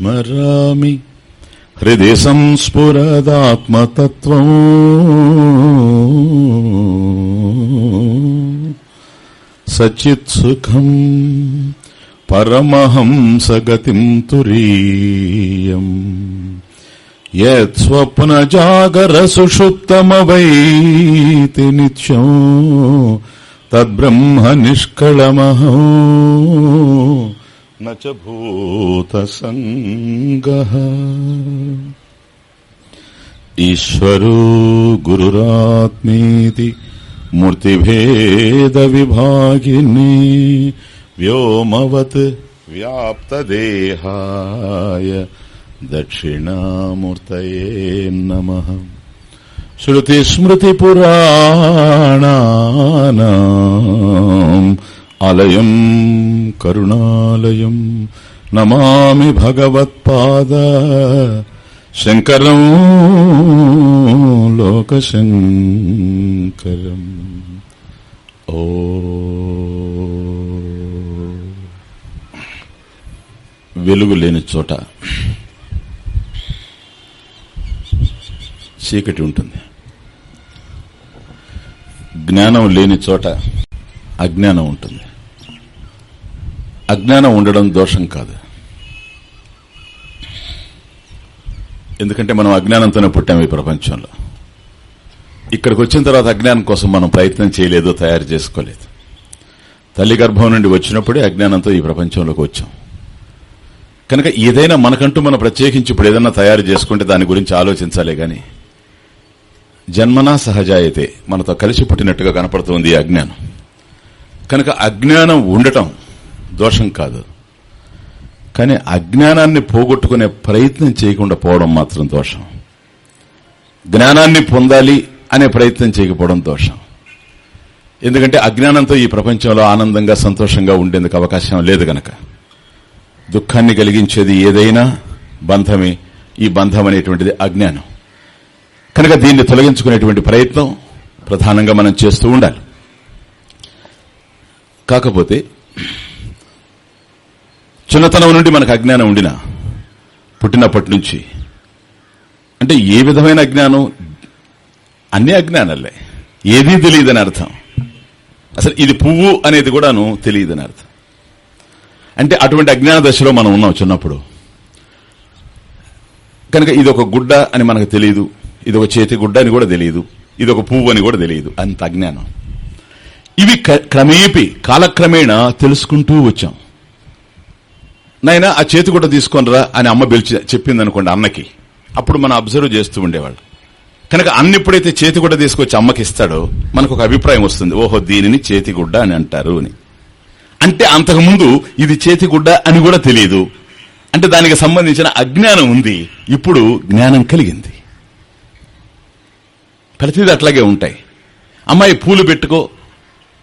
ప్రాతస్మరామి హృది సంస్ఫురదాత్మతత్వం. సచిత్సుఖం పరమహంసగతిం తురీయం. యత్స్వప్నజాగరసుషుప్తమవైతి నిత్యం తద్బ్రహ్మ నిష్కళమహో. न च भूतसङ्गः ईश्वरो गुरुरात्मेति मूर्तिभेदविभागिनी व्योमवत् व्याप्तदेहाय दक्षिणामूर्तये नमः श्रुतिस्मृतिपुराणानाम् ఆలయం కరుణాలయం. నమామి భగవత్పాద శంకరం లోకశంకరం. ఓ. వెలుగు లేని చోట చీకటి ఉంటుంది. జ్ఞానం లేని చోట అజ్ఞానం ఉంటుంది. అజ్ఞానం ఉండడం దోషం కాదు. ఎందుకంటే మనం అజ్ఞానంతోనే పుట్టాం ఈ ప్రపంచంలో. ఇక్కడికి వచ్చిన తర్వాత అజ్ఞానం కోసం మనం ప్రయత్నం చేయలేదు తయారు చేసుకోలేదు. తల్లి గర్భం నుండి వచ్చినప్పుడే అజ్ఞానంతో ఈ ప్రపంచంలోకి వచ్చాం. కనుక ఏదైనా మనకంటూ మనం ప్రత్యేకించి ఇప్పుడు ఏదైనా తయారు చేసుకుంటే దాని గురించి ఆలోచించాలే గాని జన్మనా సహజాయితే మనతో కలిసి పుట్టినట్టుగా కనపడుతుంది అజ్ఞానం. కనుక అజ్ఞానం ఉండటం దోషం కాదు. కానీ అజ్ఞానాన్ని పోగొట్టుకునే ప్రయత్నం చేయకుండా పోవడం మాత్రం దోషం. జ్ఞానాన్ని పొందాలి అనే ప్రయత్నం చేయకపోవడం దోషం. ఎందుకంటే అజ్ఞానంతో ఈ ప్రపంచంలో ఆనందంగా సంతోషంగా ఉండేందుకు అవకాశం లేదు గనక. దుఃఖాన్ని కలిగించేది ఏదైనా బంధమే. ఈ బంధం అనేటువంటిది అజ్ఞానం. కనుక దీన్ని తొలగించుకునేటువంటి ప్రయత్నం ప్రధానంగా మనం చేస్తూ ఉండాలి. కాకపోతే చిన్నతనం నుండి మనకు అజ్ఞానం ఉండినా పుట్టినప్పటి నుంచి. అంటే ఏ విధమైన అజ్ఞానం? అన్ని అజ్ఞానాలే. ఏదీ తెలియదని అర్థం. అసలు ఇది పువ్వు అనేది కూడాను తెలియదని అర్థం. అంటే అటువంటి అజ్ఞాన దశలో మనం ఉన్నాం చిన్నప్పుడు. కనుక ఇది ఒక గుడ్డ అని మనకు తెలియదు. ఇది ఒక చేతి గుడ్డ అని కూడా తెలియదు. ఇది ఒక పువ్వు అని కూడా తెలియదు. అంత అజ్ఞానం. ఇవి క్రమేపి కాలక్రమేణా తెలుసుకుంటూ వచ్చాం. నాయన ఆ చేతి గుడ్డ తీసుకొనిరా అని అమ్మ పిలిచి చెప్పింది అనుకోండి అన్నకి. అప్పుడు మనం అబ్జర్వ్ చేస్తూ ఉండేవాళ్ళు. కనుక అన్న ఎప్పుడైతే చేతి గుడ్డ తీసుకొచ్చి అమ్మకి ఇస్తాడో మనకు ఒక అభిప్రాయం వస్తుంది. ఓహో దీనిని చేతిగుడ్డ అని అంటారు అని. అంటే అంతకుముందు ఇది చేతిగుడ్డ అని కూడా తెలియదు. అంటే దానికి సంబంధించిన అజ్ఞానం ఉంది. ఇప్పుడు జ్ఞానం కలిగింది. ప్రతిదీ అట్లాగే ఉంటాయి. అమ్మాయి పూలు పెట్టుకో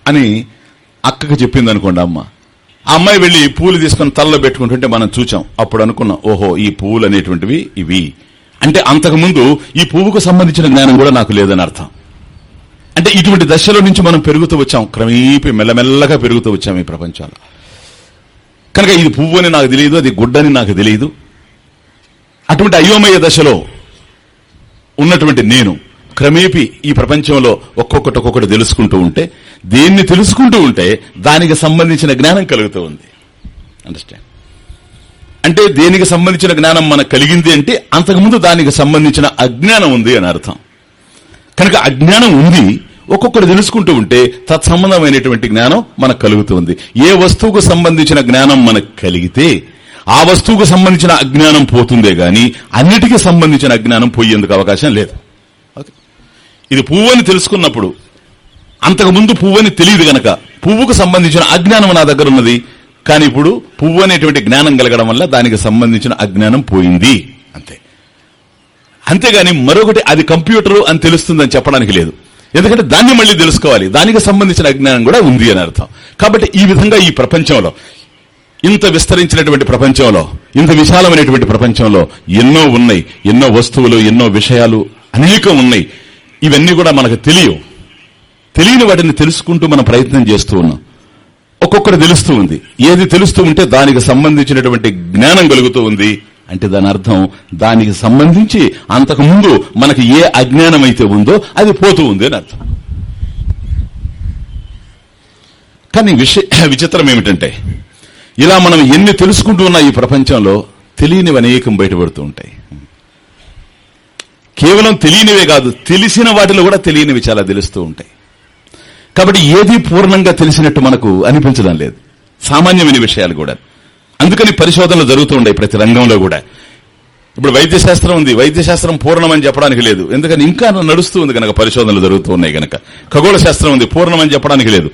అని అక్కకు చెప్పింది అనుకోండి అమ్మ. ఆ అమ్మాయి వెళ్ళి పూలు తీసుకుని తలలో పెట్టుకుంటుంటే మనం చూచాం. అప్పుడు అనుకున్నాం ఓహో ఈ పూలు అనేటువంటివి ఇవి. అంటే అంతకుముందు ఈ పువ్వుకు సంబంధించిన జ్ఞానం కూడా నాకు లేదని అర్థం. అంటే ఇటువంటి దశలో నుంచి మనం పెరుగుతూ వచ్చాం. క్రమేపీ మెల్లమెల్లగా పెరుగుతూ వచ్చాం ఈ ప్రపంచంలో. కనుక ఇది పువ్వు అని నాకు తెలియదు అది గుడ్డని నాకు తెలియదు. అటువంటి అయోమయ దశలో ఉన్నటువంటి నేను క్రమేపీ ఈ ప్రపంచంలో ఒక్కొక్కటి ఒక్కొక్కటి తెలుసుకుంటూ ఉంటే దేన్ని తెలుసుకుంటూ ఉంటే దానికి సంబంధించిన జ్ఞానం కలుగుతూ ఉంది. అండర్స్టాండ్ అంటే దేనికి సంబంధించిన జ్ఞానం మనకు కలిగింది అంటే అంతకుముందు దానికి సంబంధించిన అజ్ఞానం ఉంది అని అర్థం. కనుక అజ్ఞానం ఉంది ఒక్కొక్కటి తెలుసుకుంటూ ఉంటే తత్సంబంధమైనటువంటి జ్ఞానం మనకు కలుగుతుంది. ఏ వస్తువుకు సంబంధించిన జ్ఞానం మనకు కలిగితే ఆ వస్తువుకు సంబంధించిన అజ్ఞానం పోతుందే గాని అన్నిటికీ సంబంధించిన అజ్ఞానం పోయేందుకు అవకాశం లేదు. ఇది పువ్వు అని తెలుసుకున్నప్పుడు అంతకుముందు పువ్వు అని తెలియదు గనక పువ్వుకు సంబంధించిన అజ్ఞానం నా దగ్గర ఉన్నది కానీ ఇప్పుడు పువ్వు అనేటువంటి జ్ఞానం కలగడం వల్ల దానికి సంబంధించిన అజ్ఞానం పోయింది అంతే. అంతేగాని మరొకటి అది కంప్యూటర్ అని తెలుస్తుందని చెప్పడానికి లేదు. ఎందుకంటే దాన్ని మళ్ళీ తెలుసుకోవాలి దానికి సంబంధించిన అజ్ఞానం కూడా ఉంది అని అర్థం. కాబట్టి ఈ విధంగా ఈ ప్రపంచంలో ఇంత విస్తరించినటువంటి ప్రపంచంలో ఇంత విశాలమైనటువంటి ప్రపంచంలో ఎన్నో ఉన్నాయి ఎన్నో వస్తువులు ఎన్నో విషయాలు అనేకం ఉన్నాయి. ఇవన్నీ కూడా మనకు తెలియవు. తెలియని వాటిని తెలుసుకుంటూ మనం ప్రయత్నం చేస్తూ ఉన్నాం. ఒక్కొక్కటి తెలుస్తూ ఉంది. ఏది తెలుస్తూ ఉంటే దానికి సంబంధించినటువంటి జ్ఞానం కలుగుతూ ఉంది అంటే దాని అర్థం దానికి సంబంధించి అంతకుముందు మనకి ఏ అజ్ఞానం అయితే ఉందో అది పోతూ ఉంది అని అర్థం. కానీ విషయ విచిత్రం ఏమిటంటే ఇలా మనం ఎన్ని తెలుసుకుంటూ ఉన్నా ఈ ప్రపంచంలో తెలియనివి అనేకం బయటపడుతూ ఉంటాయి. కేవలం తెలియనివే కాదు తెలిసిన వాటిలో కూడా తెలియనివి చాలా తెలుస్తూ ఉంటాయి. కాబట్టి ఏది పూర్ణంగా తెలిసినట్టు మనకు అనిపించడం లేదు. సామాన్యమైన విషయాలు కూడా. అందుకని పరిశోధనలు జరుగుతూ ఉండే ప్రతి రంగంలో కూడా. ఇప్పుడు వైద్యశాస్త్రం ఉంది వైద్య శాస్త్రం పూర్ణమని చెప్పడానికి లేదు. ఎందుకని ఇంకా నడుస్తూ ఉంది కనుక పరిశోధనలు జరుగుతూ ఉన్నాయి కనుక. ఖగోళ శాస్త్రం ఉంది పూర్ణమని చెప్పడానికి లేదు.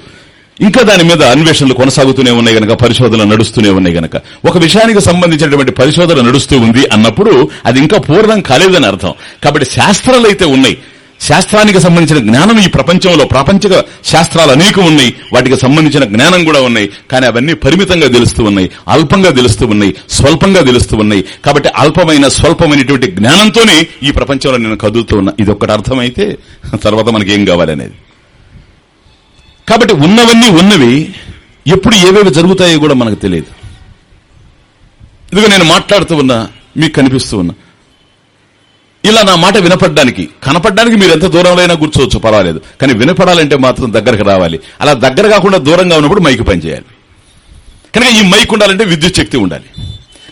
ఇంకా దాని మీద అన్వేషణలు కొనసాగుతూనే ఉన్నాయి గనక పరిశోధనలు నడుస్తూనే ఉన్నాయి గనక. ఒక విషయానికి సంబంధించినటువంటి పరిశోధన నడుస్తూ ఉంది అన్నప్పుడు అది ఇంకా పూర్ణం కాలేదని అర్థం. కాబట్టి శాస్త్రాలు అయితే ఉన్నాయి. శాస్త్రానికి సంబంధించిన జ్ఞానం ఈ ప్రపంచంలో ప్రాపంచిక శాస్త్రాలు అనేకం ఉన్నాయి. వాటికి సంబంధించిన జ్ఞానం కూడా ఉన్నాయి. కానీ అవన్నీ పరిమితంగా తెలుస్తూ ఉన్నాయి. అల్పంగా తెలుస్తూ ఉన్నాయి. స్వల్పంగా తెలుస్తూ ఉన్నాయి. కాబట్టి అల్పమైన స్వల్పమైనటువంటి జ్ఞానంతోనే ఈ ప్రపంచంలో నేను కదులుతూ ఉన్నా. ఇది ఒక్కటి అర్థమైతే తర్వాత మనకి ఏం కావాలనేది. కాబట్టి ఉన్నవన్నీ ఉన్నవి ఎప్పుడు ఏవేవి జరుగుతాయో కూడా మనకు తెలియదు. ఇదిగో నేను మాట్లాడుతూ ఉన్నా మీకు కనిపిస్తూ ఉన్నా. ఇలా నా మాట వినపడడానికి కనపడడానికి మీరు ఎంత దూరంలో అయినా కూర్చోవచ్చు పర్వాలేదు. కానీ వినపడాలంటే మాత్రం దగ్గరకు రావాలి. అలా దగ్గర కాకుండా దూరంగా ఉన్నప్పుడు మైక్ పనిచేయాలి కనుక ఈ మైక్ ఉండాలంటే విద్యుత్ శక్తి ఉండాలి.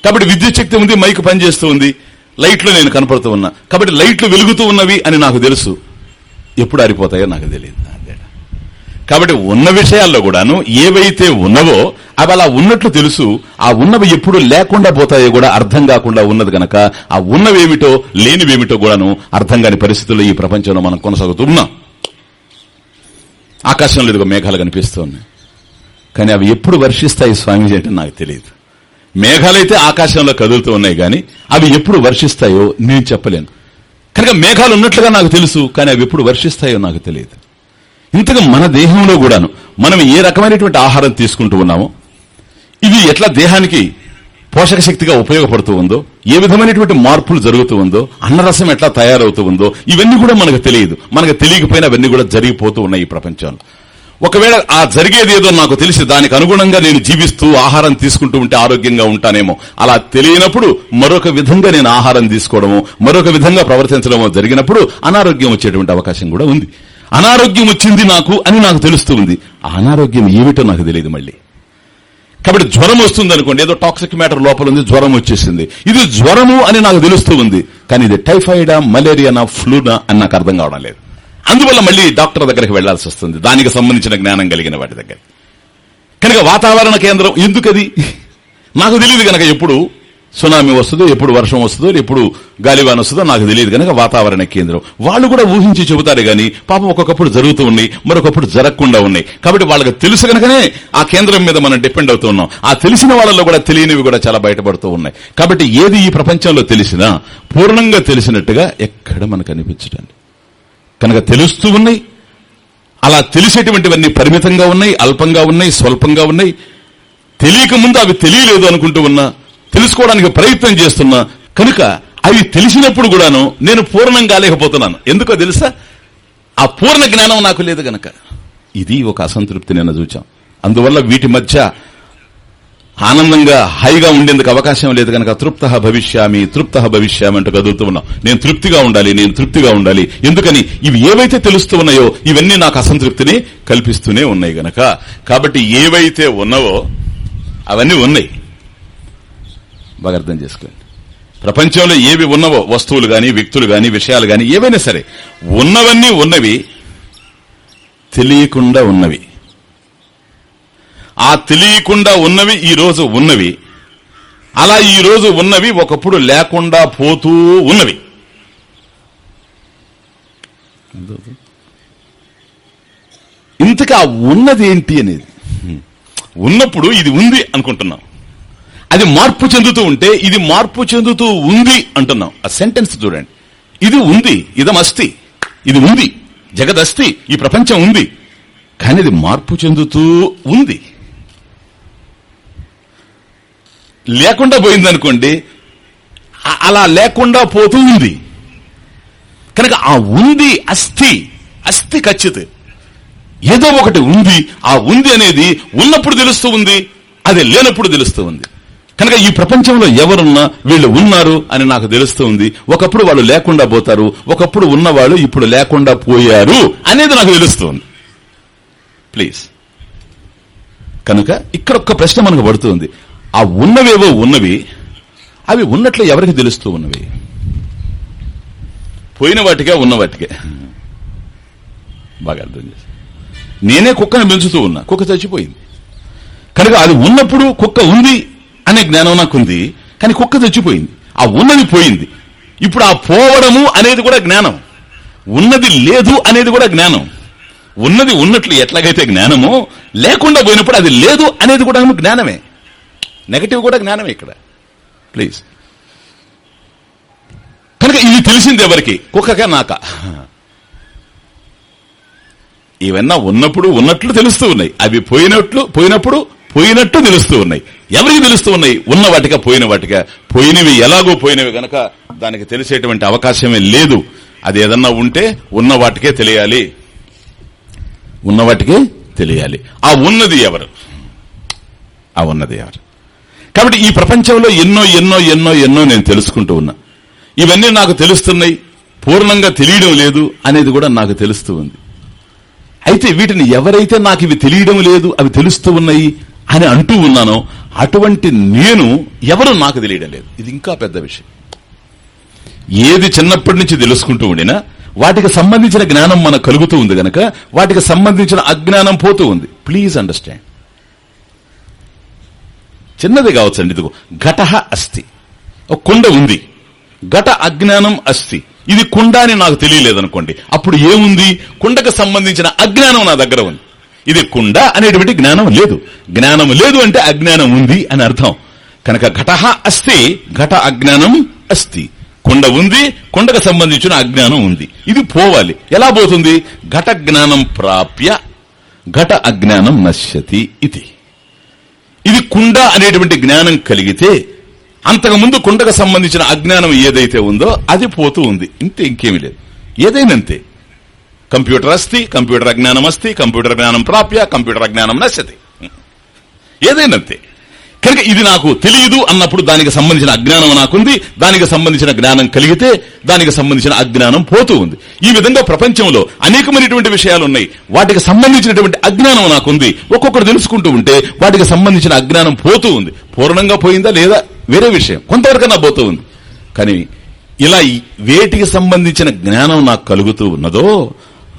కాబట్టి విద్యుత్ శక్తి ఉంది మైక్ పనిచేస్తూ ఉంది లైట్లు నేను కనపడుతూ ఉన్నా. కాబట్టి లైట్లు వెలుగుతూ ఉన్నవి అని నాకు తెలుసు. ఎప్పుడు ఆరిపోతాయో నాకు తెలియదు. కాబట్టి ఉన్న విషయాల్లో కూడాను ఏవైతే ఉన్నవో అవి అలా ఉన్నట్లు తెలుసు ఆ ఉన్నవి ఎప్పుడు లేకుండా పోతాయో కూడా అర్థం కాకుండా ఉన్నది గనక ఆ ఉన్నవేమిటో లేనివేమిటో కూడాను అర్థం కాని పరిస్థితుల్లో ఈ ప్రపంచంలో మనం కొనసాగుతూ ఉన్నాం. ఆకాశంలో ఇదిగో మేఘాలు కనిపిస్తున్నాయి. కానీ అవి ఎప్పుడు వర్షిస్తాయి స్వామి అంటే నాకు తెలియదు. మేఘాలైతే ఆకాశంలో కదులుతూ ఉన్నాయి కానీ అవి ఎప్పుడు వర్షిస్తాయో నేను చెప్పలేను. కనుక మేఘాలు ఉన్నట్లుగా నాకు తెలుసు కానీ అవి ఎప్పుడు వర్షిస్తాయో నాకు తెలియదు. ఇంతగా మన దేహంలో కూడాను మనం ఏ రకమైనటువంటి ఆహారం తీసుకుంటూ ఉన్నామో ఇది ఎట్లా దేహానికి పోషక శక్తిగా ఉపయోగపడుతూ ఉందో ఏ విధమైనటువంటి మార్పులు జరుగుతూ ఉందో అన్నరసం ఎట్లా తయారవుతూ ఉందో ఇవన్నీ కూడా మనకు తెలియదు. మనకు తెలియకపోయినా అవన్నీ కూడా జరిగిపోతూ ఉన్నాయి ఈ ప్రపంచంలో. ఒకవేళ ఆ జరిగేది ఏదో నాకు తెలిసి దానికి అనుగుణంగా నేను జీవిస్తూ ఆహారం తీసుకుంటూ ఉంటే ఆరోగ్యంగా ఉంటానేమో అలా తెలియనప్పుడు మరొక విధంగా నేను ఆహారం తీసుకోవడము మరొక విధంగా ప్రవర్తించడమో జరిగినప్పుడు అనారోగ్యం వచ్చేటువంటి అవకాశం కూడా ఉంది. అనారోగ్యం వచ్చింది నాకు అని నాకు తెలుస్తూ ఉంది. అనారోగ్యం ఏమిటో నాకు తెలియదు మళ్ళీ. కాబట్టి జ్వరం వస్తుంది అనుకోండి ఏదో టాక్సిక్ మ్యాటర్ లోపల ఉంది జ్వరం వచ్చేసింది. ఇది జ్వరము అని నాకు తెలుస్తూ ఉంది కానీ ఇది టైఫాయిడా మలేరియానా ఫ్లూనా అని నాకు అర్థం కావడం లేదు. అందువల్ల మళ్ళీ డాక్టర్ దగ్గరికి వెళ్ళాల్సి వస్తుంది. దానికి సంబంధించిన జ్ఞానం కలిగిన వాటి దగ్గర. కనుక వాతావరణ కేంద్రం ఎందుకది? నాకు తెలియదు కనుక ఎప్పుడు. సునామీ వస్తుందో ఎప్పుడు వర్షం వస్తుందో ఎప్పుడు గాలివాన్ వస్తుందో నాకు తెలియదు కనుక వాతావరణ కేంద్రం. వాళ్ళు కూడా ఊహించి చెబుతారు గాని పాపం ఒక్కొక్కప్పుడు జరుగుతూ ఉన్నాయి మరొకప్పుడు జరగకుండా ఉన్నాయి. కాబట్టి వాళ్ళకి తెలుసు కనుకనే ఆ కేంద్రం మీద మనం డిపెండ్ అవుతూ ఉన్నాం ఆ తెలిసిన వాళ్ళలో కూడా తెలియనివి కూడా చాలా బయటపడుతూ ఉన్నాయి. కాబట్టి ఏది ఈ ప్రపంచంలో తెలిసినా పూర్ణంగా తెలిసినట్టుగా ఎక్కడ మనకు అనిపించడండి కనుక తెలుస్తూ ఉన్నాయి. అలా తెలిసేటువంటివన్నీ పరిమితంగా ఉన్నాయి అల్పంగా ఉన్నాయి స్వల్పంగా ఉన్నాయి. తెలియక ముందు అవి తెలియలేదు అనుకుంటూ ఉన్నా తెలుసుకోవడానికి ప్రయత్నం చేస్తున్నా. కనుక అవి తెలిసినప్పుడు కూడాను నేను పూర్ణం కాలేకపోతున్నాను ఎందుకో తెలుసా? ఆ పూర్ణ జ్ఞానం నాకు లేదు గనక. ఇది ఒక అసంతృప్తి నేను చూచాం. అందువల్ల వీటి మధ్య ఆనందంగా హైగా ఉండేందుకు అవకాశం లేదు కనుక తృప్త భవిష్యామి తృప్త భవిష్యామి అంటూ కదులుతూ ఉన్నాం. నేను తృప్తిగా ఉండాలి నేను తృప్తిగా ఉండాలి. ఎందుకని? ఇవి ఏవైతే తెలుస్తూ ఉన్నాయో ఇవన్నీ నాకు అసంతృప్తిని కల్పిస్తూనే ఉన్నాయి గనక. కాబట్టి ఏవైతే ఉన్నావో అవన్నీ ఉన్నాయి. బాగా అర్థం చేసుకోండి. ప్రపంచంలో ఏవి ఉన్నవో వస్తువులు గాని వ్యక్తులు గాని విషయాలు గాని ఏవైనా సరే ఉన్నవన్నీ ఉన్నవి తెలియకుండా ఉన్నవి. ఆ తెలియకుండా ఉన్నవి ఈ రోజు ఉన్నవి. అలా ఈ రోజు ఉన్నవి ఒకప్పుడు లేకుండా పోతూ ఉన్నవి. ఇంతకా ఉన్నది ఏంటి అనేది? ఉన్నప్పుడు ఇది ఉంది అనుకుంటున్నాం. అది మార్పు చెందుతూ ఉంటే ఇది మార్పు చెందుతూ ఉంది అంటున్నాం. ఆ సెంటెన్స్ చూడండి. ఇది ఉంది ఇదం అస్థి ఇది ఉంది జగదస్తి ఈ ప్రపంచం ఉంది. కానీ ఇది మార్పు చెందుతూ ఉంది. లేకుండా పోయిందనుకోండి అలా లేకుండా పోతూ ఉంది. కనుక ఆ ఉంది అస్థి అస్థి ఖచ్చిత. ఏదో ఒకటి ఉంది ఆ ఉంది అనేది ఉన్నప్పుడు తెలుస్తూ ఉంది అది లేనప్పుడు తెలుస్తూ ఉంది. కనుక ఈ ప్రపంచంలో ఎవరున్నా వీళ్ళు ఉన్నారు అని నాకు తెలుస్తూ ఉంది ఒకప్పుడు వాళ్ళు లేకుండా పోతారు. ఒకప్పుడు ఉన్నవాళ్ళు ఇప్పుడు లేకుండా పోయారు అనేది నాకు తెలుస్తుంది. ప్లీజ్. కనుక ఇక్కడ ఒక్క ప్రశ్న మనకు పడుతుంది. ఆ ఉన్నవేవో ఉన్నవి అవి ఉన్నట్లు ఎవరికి తెలుస్తూ ఉన్నవి? పోయిన వాటికే ఉన్న వాటికే. బాగా అర్థం చేసి నేనే కుక్కను పెంచుతూ ఉన్నా. కుక్క చచ్చిపోయింది. కనుక అది ఉన్నప్పుడు కుక్క ఉంది అనే జ్ఞానం నాకుంది. కానీ కుక్క చచ్చిపోయింది. ఆ ఉన్నది పోయింది. ఇప్పుడు ఆ పోవడము అనేది కూడా జ్ఞానం. ఉన్నది లేదు అనేది కూడా జ్ఞానం. ఉన్నది ఉన్నట్లు ఎట్లాగైతే జ్ఞానమో లేకుండా పోయినప్పుడు అది లేదు అనేది కూడా జ్ఞానమే. నెగటివ్ కూడా జ్ఞానమే ఇక్కడ. ప్లీజ్ కనుక ఇది తెలిసింది ఎవరికి? కుక్కగా నాక? ఇవన్నా ఉన్నప్పుడు ఉన్నట్లు తెలుస్తూ ఉన్నాయి. అవి పోయినట్లు పోయినప్పుడు పోయినట్టు నిలుస్తూ ఉన్నాయి. ఎవరికి తెలుస్తూ ఉన్నాయి? ఉన్న వాటిగా పోయిన వాటిగా పోయినవి ఎలాగో పోయినవి గనక దానికి తెలిసేటువంటి అవకాశమే లేదు. అది ఏదన్నా ఉంటే ఉన్న వాటికే తెలియాలి. ఉన్న వాటికే తెలియాలి. ఆ ఉన్నది ఎవరు? ఆ ఉన్నది ఎవరు? కాబట్టి ఈ ప్రపంచంలో ఎన్నో ఎన్నో ఎన్నో ఎన్నో నేను తెలుసుకుంటూ ఉన్నా. ఇవన్నీ నాకు తెలుస్తున్నాయి. పూర్ణంగా తెలియడం లేదు అనేది కూడా నాకు తెలుస్తూ ఉంది. అయితే వీటిని ఎవరైతే నాకు ఇవి తెలియడం లేదు అవి తెలుస్తూ ఉన్నాయి అని అంటూ ఉన్నాను అటువంటి నేను ఎవరు నాకు తెలియడం లేదు. ఇది ఇంకా పెద్ద విషయం. ఏది చిన్నప్పటి నుంచి తెలుసుకుంటూ ఉండినా వాటికి సంబంధించిన జ్ఞానం మనకు కలుగుతూ ఉంది గనక వాటికి సంబంధించిన అజ్ఞానం పోతూ ఉంది. ప్లీజ్ అండర్స్టాండ్ చిన్నది కావచ్చండి ఇదిగో. ఘట అస్థి ఒక కుండ ఉంది. ఘట అజ్ఞానం అస్థి ఇది కుండ అని నాకు తెలియలేదనుకోండి. అప్పుడు ఏముంది? కుండకు సంబంధించిన అజ్ఞానం నా దగ్గర ఉంది. ఇది కుండ అనేటువంటి జ్ఞానం లేదు. జ్ఞానం లేదు అంటే అజ్ఞానం ఉంది అని అర్థం. కనుక ఘట అస్తి ఘట అజ్ఞానం అస్తి. కుండ ఉంది కుండకు సంబంధించిన అజ్ఞానం ఉంది. ఇది పోవాలి. ఎలా పోతుంది? ఘట జ్ఞానం ప్రాప్య ఘట అజ్ఞానం నశ్యతి ఇది. ఇది కుండ అనేటువంటి జ్ఞానం కలిగితే అంతకుముందు కుండకు సంబంధించిన అజ్ఞానం ఏదైతే ఉందో అది పోతూ ఉంది. ఇంతే ఇంకేమీ లేదు. ఏదైనంతే. కంప్యూటర్ అస్తి కంప్యూటర్ అజ్ఞానం అస్తి కంప్యూటర్ జ్ఞానం ప్రాప్య కంప్యూటర్ అజ్ఞానం నశ్యతి. ఏదైనా కనుక ఇది నాకు తెలియదు అన్నప్పుడు దానికి సంబంధించిన అజ్ఞానం నాకుంది దానికి సంబంధించిన జ్ఞానం కలిగితే దానికి సంబంధించిన అజ్ఞానం పోతూ ఉంది. ఈ విధంగా ప్రపంచంలో అనేకమైనటువంటి విషయాలు ఉన్నాయి. వాటికి సంబంధించినటువంటి అజ్ఞానం నాకుంది. ఒక్కొక్కరు తెలుసుకుంటూ ఉంటే వాటికి సంబంధించిన అజ్ఞానం పోతూ ఉంది. పూర్ణంగా పోయిందా లేదా వేరే విషయం. కొంతవరకన్నా పోతూ ఉంది. కానీ ఇలా వేటికి సంబంధించిన జ్ఞానం నాకు కలుగుతూ ఉన్నదో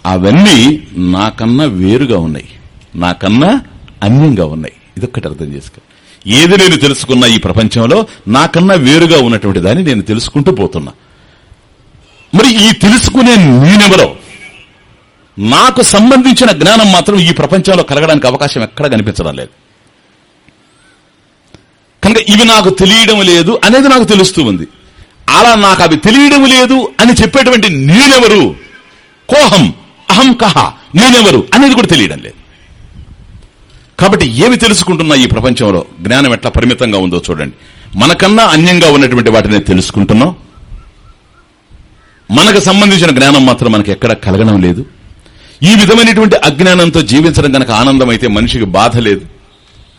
అవన్నీ నాకన్నా వేరుగా ఉన్నాయి. నాకన్నా అన్యంగా ఉన్నాయి. ఇదొక్కటి అర్థం చేసుకో. ఏది నేను తెలుసుకున్న ఈ ప్రపంచంలో నాకన్నా వేరుగా ఉన్నటువంటి దాన్ని నేను తెలుసుకుంటూ పోతున్నా. మరి ఈ తెలుసుకునే నేనెవరో? నాకు సంబంధించిన జ్ఞానం మాత్రం ఈ ప్రపంచంలో కలగడానికి అవకాశం ఎక్కడ కనిపించడం లేదు. కనుక ఇవి నాకు తెలియడం లేదు అనేది నాకు తెలుస్తూ ఉంది. అలా నాకు అవి తెలియడం లేదు అని చెప్పేటువంటి నేనెవరు? కోహం. అహం కహ నేనెవరు అనేది కూడా తెలియడం లేదు. కాబట్టి ఏమి తెలుసుకుంటున్నా ఈ ప్రపంచంలో? జ్ఞానం ఎట్లా పరిమితంగా ఉందో చూడండి. మనకన్నా అన్యంగా ఉన్నటువంటి వాటిని తెలుసుకుంటున్నాం. మనకు సంబంధించిన జ్ఞానం మాత్రం మనకి ఎక్కడ కలగడం లేదు. ఈ విధమైనటువంటి అజ్ఞానంతో జీవించడం గనక ఆనందం అయితే మనిషికి బాధ లేదు.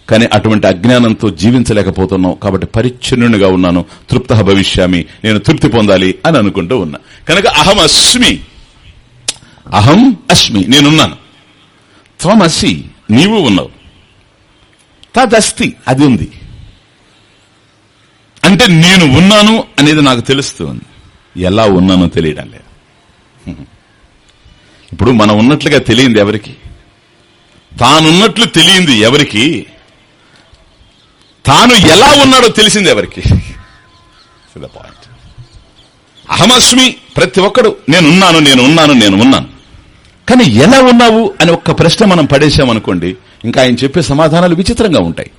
కానీ అటువంటి అజ్ఞానంతో జీవించలేకపోతున్నాం. కాబట్టి పరిచ్ఛిన్నునిగా ఉన్నాను. తృప్త భవిష్యామి. నేను తృప్తి పొందాలి అని అనుకుంటూ ఉన్నా. కనుక అహం అస్మి అహం అస్మి నేనున్నాను. త్వమసి నీవు ఉన్నావు. తదస్తి అది ఉంది. అంటే నేను ఉన్నాను అనేది నాకు తెలుస్తుంది. ఎలా ఉన్నానో తెలియడం లేదు. ఇప్పుడు మనం ఉన్నట్లుగా తెలియంది ఎవరికి? తానున్నట్లు తెలియంది ఎవరికి? తాను ఎలా ఉన్నాడో తెలిసింది ఎవరికి? పాయింట్ అహమస్మి ప్రతి ఒక్కడు నేనున్నాను నేను ఉన్నాను నేను ఉన్నాను. కానీ ఎలా ఉన్నావు అని ఒక్క ప్రశ్న మనం పడేశామనుకోండి ఇంకా ఆయన చెప్పే సమాధానాలు విచిత్రంగా ఉంటాయి.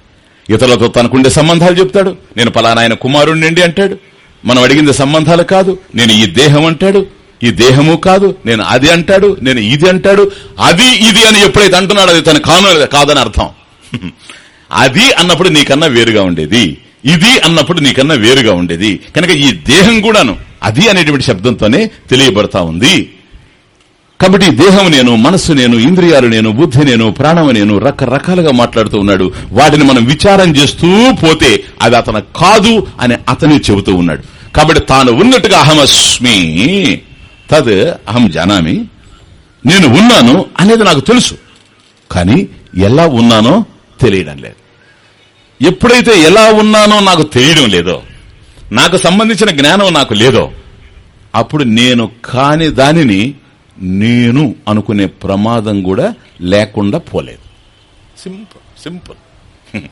ఇతరులతో తనకుండే సంబంధాలు చెప్తాడు నేను పలానాయన కుమారుణ్ణి అంటాడు మనం అడిగింది సంబంధాలు కాదు నేను ఈ దేహం అంటాడు ఈ దేహము కాదు నేను అది అంటాడు నేను ఇది అంటాడు అది ఇది అని ఎప్పుడైతే అంటున్నాడు అది తన కాను కాదని అర్థం. అది అన్నప్పుడు నీకన్నా వేరుగా ఉండేది ఇది అన్నప్పుడు నీకన్నా వేరుగా ఉండేది. కనుక ఈ దేహం కూడాను అది అనేటువంటి శబ్దంతోనే తెలియబడతా ఉంది. కాబట్టి దేహం నేను మనస్సు నేను ఇంద్రియాలు నేను బుద్ధి నేను ప్రాణం నేను రకరకాలుగా మాట్లాడుతూ ఉన్నాడు. వాటిని మనం విచారం చేస్తూ పోతే అది అతను కాదు అని అతనే చెబుతూ ఉన్నాడు. కాబట్టి తాను ఉన్నట్టుగా అహమస్మి తద్ అహం జానామి నేను ఉన్నాను అనేది నాకు తెలుసు. కానీ ఎలా ఉన్నానో తెలియడం లేదు. ఎప్పుడైతే ఎలా ఉన్నానో నాకు తెలియడం లేదో నాకు సంబంధించిన జ్ఞానం నాకు లేదో అప్పుడు నేను కాని దానిని నేను అనుకునే ప్రమాదం కూడా లేకుండా పోలేదు. Simple simple.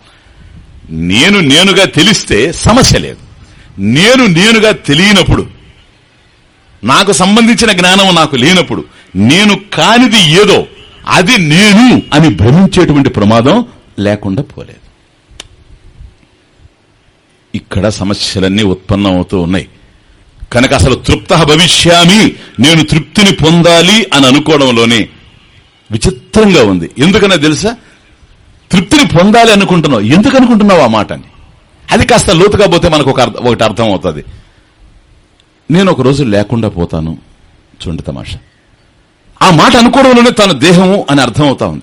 నేను నేనుగా తెలిస్తే సమస్య లేదు. నేను నేనుగా తెలియనప్పుడు నాకు సంబంధించిన జ్ఞానం నాకు లేనప్పుడు నేను కానిది ఏదో అది నేను అని భ్రమించేటువంటి ప్రమాదం లేకుండా పోలేదు. ఇక్కడ సమస్యలన్నీ ఉత్పన్నం అవుతూ ఉన్నాయి. కనుక అసలు తృప్త భవిష్యామి నేను తృప్తిని పొందాలి అని అనుకోవడంలోనే విచిత్రంగా ఉంది. ఎందుకన్నా తెలుసా? తృప్తిని పొందాలి అనుకుంటున్నావు. ఎందుకు అనుకుంటున్నావు ఆ మాటని? అది కాస్త లోతుగా పోతే మనకు ఒక ఒకటి అర్థం అవుతుంది నేను ఒక రోజు లేకుండా పోతాను. చూడండి తమాష. ఆ మాట అనుకోవడంలోనే తన దేహము అని అర్థం అవుతా ఉంది.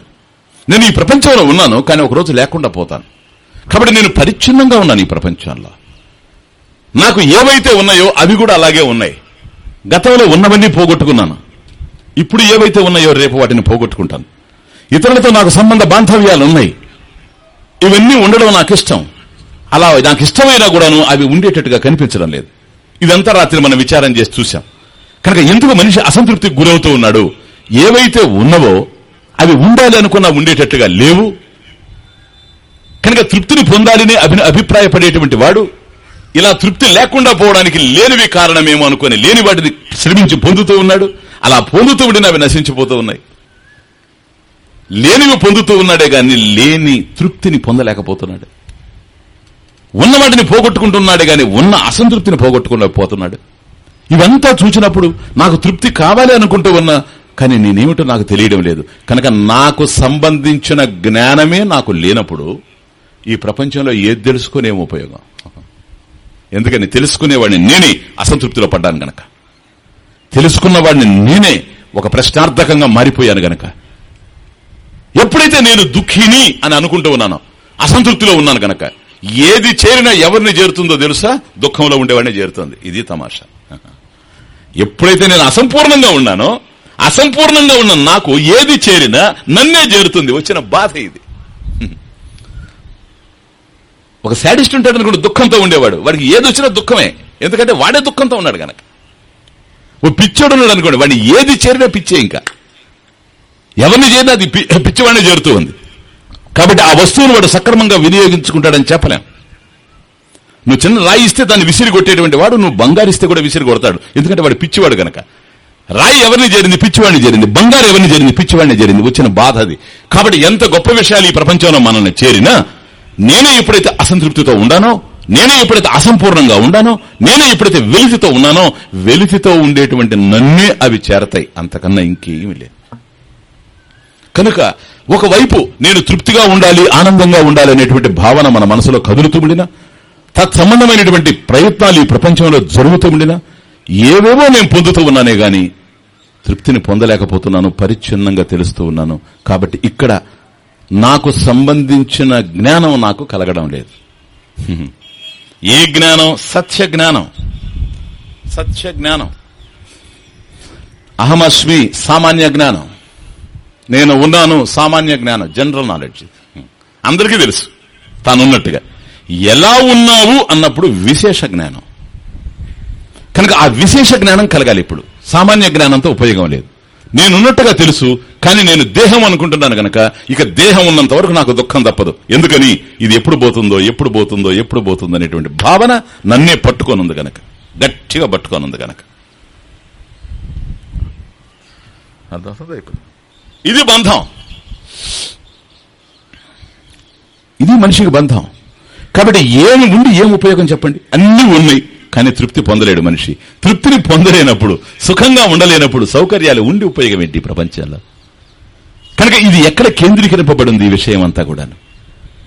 నేను ఈ ప్రపంచంలో ఉన్నాను కానీ ఒక రోజు లేకుండా పోతాను. కాబట్టి నేను పరిచ్ఛిన్నంగా ఉన్నాను ఈ ప్రపంచంలో. నాకు ఏవైతే ఉన్నాయో అవి కూడా అలాగే ఉన్నాయి. గతంలో ఉన్నవన్నీ పోగొట్టుకున్నాను. ఇప్పుడు ఏవైతే ఉన్నాయో రేపు వాటిని పోగొట్టుకుంటాను. ఇతరులతో నాకు సంబంధ బాంధవ్యాలు ఉన్నాయి. ఇవన్నీ ఉండడం నాకు ఇష్టం. అలా నాకు ఇష్టమైనా కూడాను అవి ఉండేటట్టుగా కనిపించడం లేదు. ఇదంతా రాత్రి మనం విచారం చేసి చూశాం. కనుక ఎందుకు మనిషి అసంతృప్తికి గురవుతూ ఉన్నాడు? ఏవైతే ఉన్నవో అవి ఉండాలి అనుకున్నా ఉండేటట్టుగా లేవు. కనుక తృప్తిని పొందాలని అభిప్రాయపడేటువంటి వాడు ఇలా తృప్తి లేకుండా పోవడానికి లేనివి కారణమేమో అనుకుని లేని వాటిని శ్రమించి పొందుతూ ఉన్నాడు. అలా పొందుతూ ఉండిన అవి నశించిపోతూ ఉన్నాయి. లేనివి పొందుతూ ఉన్నాడే గాని లేని తృప్తిని పొందలేకపోతున్నాడు. ఉన్న వాటిని పోగొట్టుకుంటున్నాడే గాని ఉన్న అసంతృప్తిని పోగొట్టుకోలేకపోతున్నాడు. ఇవంతా చూసినప్పుడు నాకు తృప్తి కావాలి అనుకుంటూ ఉన్నా కానీ నేనేమిటో నాకు తెలియడం లేదు. కనుక నాకు సంబంధించిన జ్ఞానమే నాకు లేనప్పుడు ఈ ప్రపంచంలో ఏది తెలుసుకునే ఉపయోగం. ఎందుకని తెలుసుకునేవాడిని నేనే అసంతృప్తిలో పడ్డాను గనక. తెలుసుకున్నవాడిని నేనే ఒక ప్రశ్నార్థకంగా మారిపోయాను గనక. ఎప్పుడైతే నేను దుఃఖిని అని అనుకుంటూ ఉన్నానో అసంతృప్తిలో ఉన్నాను గనక ఏది చేరినా ఎవరిని చేరుతుందో తెలుసా? దుఃఖంలో ఉండేవాడిని చేరుతుంది. ఇది తమాషా. ఎప్పుడైతే నేను అసంపూర్ణంగా ఉన్నానో అసంపూర్ణంగా ఉన్న నాకు ఏది చేరినా నన్నే చేరుతుంది. వచ్చిన బాధ ఇది. ఒక శాడిస్ట్ ఉంటాడు కూడా దుఃఖంతో ఉండేవాడు. వాడికి ఏది వచ్చినా దుఃఖమే. ఎందుకంటే వాడే దుఃఖంతో ఉన్నాడు గనక. ఓ పిచ్చోడు ఉన్నాడు అనుకోండి వాడిని ఏది చేరినా పిచ్చే ఇంకా. ఎవరిని చేరినా అది పిచ్చివాడిని చేరుతూ ఉంది. కాబట్టి ఆ వస్తువును వాడు సక్రమంగా వినియోగించుకుంటాడని చెప్పలేం. నువ్వు చిన్న రాయి ఇస్తే దాన్ని విసిరి కొట్టేటువంటి వాడు నువ్వు బంగారు ఇస్తే కూడా విసిరి కొడతాడు. ఎందుకంటే వాడు పిచ్చివాడు గనక. రాయి ఎవరిని చేరింది? పిచ్చివాడిని చేరింది. బంగారు ఎవరిని చేరింది? పిచ్చివాడిని చేరింది. వచ్చిన బాధ అది. కాబట్టి ఎంత గొప్ప విషయాలు ఈ ప్రపంచంలో మనల్ని చేరినా నేనే ఎప్పుడైతే అసంతృప్తితో ఉండానో నేనే ఎప్పుడైతే అసంపూర్ణంగా ఉండానో నేనే ఎప్పుడైతే వెలితితో ఉన్నానో వెలితితో ఉండేటువంటి నన్నే అవి చేరతాయి. అంతకన్నా ఇంకేమీ లేదు. కనుక ఒకవైపు నేను తృప్తిగా ఉండాలి ఆనందంగా ఉండాలి అనేటువంటి భావన మన మనసులో కదులుతూ ఉండినా తత్సంబంధమైనటువంటి ప్రయత్నాలు ఈ ప్రపంచంలో జరుగుతూ ఉండినా ఏవేవో నేను పొందుతూ ఉన్నానే గాని తృప్తిని పొందలేకపోతున్నాను పరిచ్ఛిన్నంగా తెలుస్తూ ఉన్నాను. కాబట్టి ఇక్కడ నాకు సంబంధించిన జ్ఞానం నాకు కలగడం లేదు. ఏ జ్ఞానం? సత్య జ్ఞానం. సత్య జ్ఞానం. అహమస్మి సామాన్య జ్ఞానం. నేను ఉన్నాను సామాన్య జ్ఞానం జనరల్ నాలెడ్జ్. అందరికీ తెలుసు తానున్నట్టుగా. ఎలా ఉన్నావు అన్నప్పుడు విశేష జ్ఞానం. కనుక ఆ విశేష జ్ఞానం కలగాలి ఇప్పుడు. సామాన్య జ్ఞానంతో ఉపయోగం లేదు. నేనున్నట్టుగా తెలుసు కానీ నేను దేహం అనుకుంటున్నాను గనక ఇక దేహం ఉన్నంత వరకు నాకు దుఃఖం తప్పదు. ఎందుకని? ఇది ఎప్పుడు పోతుందో ఎప్పుడు పోతుందో ఎప్పుడు పోతుందో అనేటువంటి భావన నన్నే పట్టుకోనుంది గనక. గట్టిగా పట్టుకోనుంది గనక. ఇది బంధం. ఇది మనిషికి బంధం. కాబట్టి ఏమి ఉండి ఏం ఉపయోగం చెప్పండి? అన్ని ఉన్నాయి. కానీ తృప్తి పొందలేడు మనిషి. తృప్తిని పొందలేనప్పుడు సుఖంగా ఉండలేనప్పుడు సౌకర్యాలు ఉండి ఉపయోగం ఏంటి ప్రపంచంలో? కనుక ఇది ఎక్కడ కేంద్రీకరింపబడింది ఈ విషయం అంతా కూడాను?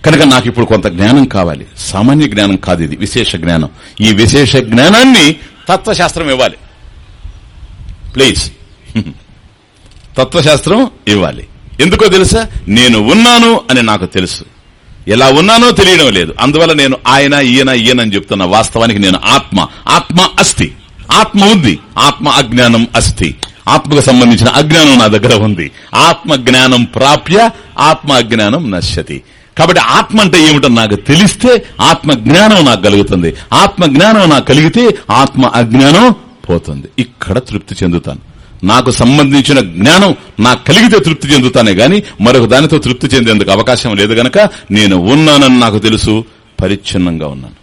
కనుక నాకు ఇప్పుడు కొంత జ్ఞానం కావాలి. సామాన్య జ్ఞానం కాదు ఇది విశేష జ్ఞానం. ఈ విశేష జ్ఞానాన్ని తత్వశాస్త్రం ఇవ్వాలి. ప్లీజ్. తత్వశాస్త్రం ఇవ్వాలి. ఎందుకో తెలుసా? నేను ఉన్నాను అని నాకు తెలుసు. ఎలా ఉన్నానో తెలియడం లేదు. అందువల్ల నేను ఆయన ఈయన ఈయన అని చెప్తున్నా వాస్తవానికి నేను ఆత్మ. ఆత్మ అస్థి. ఆత్మ ఉంది. ఆత్మ అజ్ఞానం అస్థి. ఆత్మకు సంబంధించిన అజ్ఞానం నా దగ్గర ఉంది. ఆత్మ జ్ఞానం ప్రాప్య ఆత్మ అజ్ఞానం నశ్యతి. కాబట్టి ఆత్మ అంటే ఏమిటో నాకు తెలిస్తే ఆత్మ జ్ఞానం నాకు కలుగుతుంది. ఆత్మ జ్ఞానం నాకు కలిగితే ఆత్మ అజ్ఞానం పోతుంది. ఇక్కడ తృప్తి చెందుతాను. నాకు సంబంధించిన జ్ఞానం నాకు కలిగితే తృప్తి చెందుతానే గాని మరొక దానితో తృప్తి చెందేందుకు అవకాశం లేదు గనక నేను ఉన్నానని నాకు తెలుసు పరిచ్ఛిన్నంగా ఉన్నాను.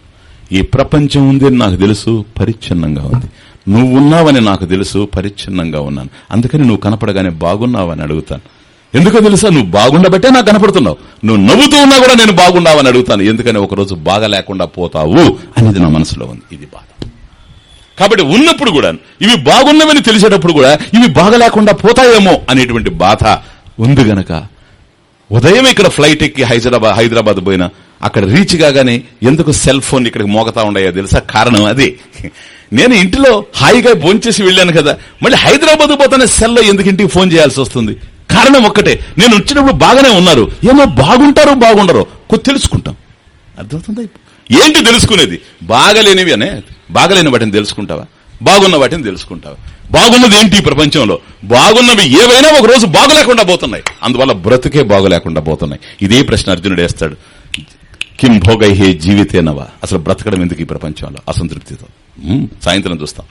ఈ ప్రపంచం ఉంది నాకు తెలుసు పరిచ్ఛిన్నంగా ఉంది. నువ్వు ఉన్నావని నాకు తెలుసు పరిచ్ఛిన్నంగా ఉన్నాను. అందుకని నువ్వు కనపడగానే బాగున్నావని అడుగుతాను. ఎందుకో తెలుసా? నువ్వు బాగుండబట్టే నాకు కనపడుతున్నావు. నువ్వు నవ్వుతూ ఉన్నా కూడా నేను బాగున్నావని అడుగుతాను. ఎందుకని ఒకరోజు బాగా లేకుండా పోతావు అనేది నా మనసులో ఉంది. ఇది బాధ. కాబట్టి ఉన్నప్పుడు కూడా ఇవి బాగున్నవని తెలిసేటప్పుడు కూడా ఇవి బాగలేకుండా పోతాయేమో అనేటువంటి బాధ ఉంది గనక. ఉదయం ఇక్కడ ఫ్లైట్ ఎక్కి హైదరాబాద్ హైదరాబాద్ పోయినా అక్కడ రీచ్ కాగానే ఎందుకు సెల్ ఫోన్ ఇక్కడికి మోగతా ఉన్నాయో తెలుసా? కారణం అదే. నేను ఇంటిలో హాయిగా భోంచేసి వెళ్ళాను కదా మళ్ళీ హైదరాబాద్ పోతానే సెల్లో ఎందుకు ఇంటికి ఫోన్ చేయాల్సి వస్తుంది? కారణం ఒక్కటే నేను వచ్చినప్పుడు బాగానే ఉన్నారు. ఏమో బాగుంటారో బాగుండరో కొద్ది తెలుసుకుంటాం. అర్థమవుతుందా? ఏంటి తెలుసుకునేది? బాగలేనివి అనే బాగలేని వాటిని తెలుసుకుంటావా? బాగున్న వాటిని తెలుసుకుంటావా? బాగున్నది ఏంటి ఈ ప్రపంచంలో? బాగున్నవి ఏవైనా ఒక రోజు బాగులేకుండా పోతున్నాయి. అందువల్ల బ్రతుకే బాగులేకుండా పోతున్నాయి. ఇదే ప్రశ్న అర్జునుడు వేస్తాడు. కిం భోగై హే జీవితేనవా అసలు బ్రతకడం ఎందుకు ఈ ప్రపంచంలో? అసంతృప్తితో. సాయంత్రం చూస్తాం.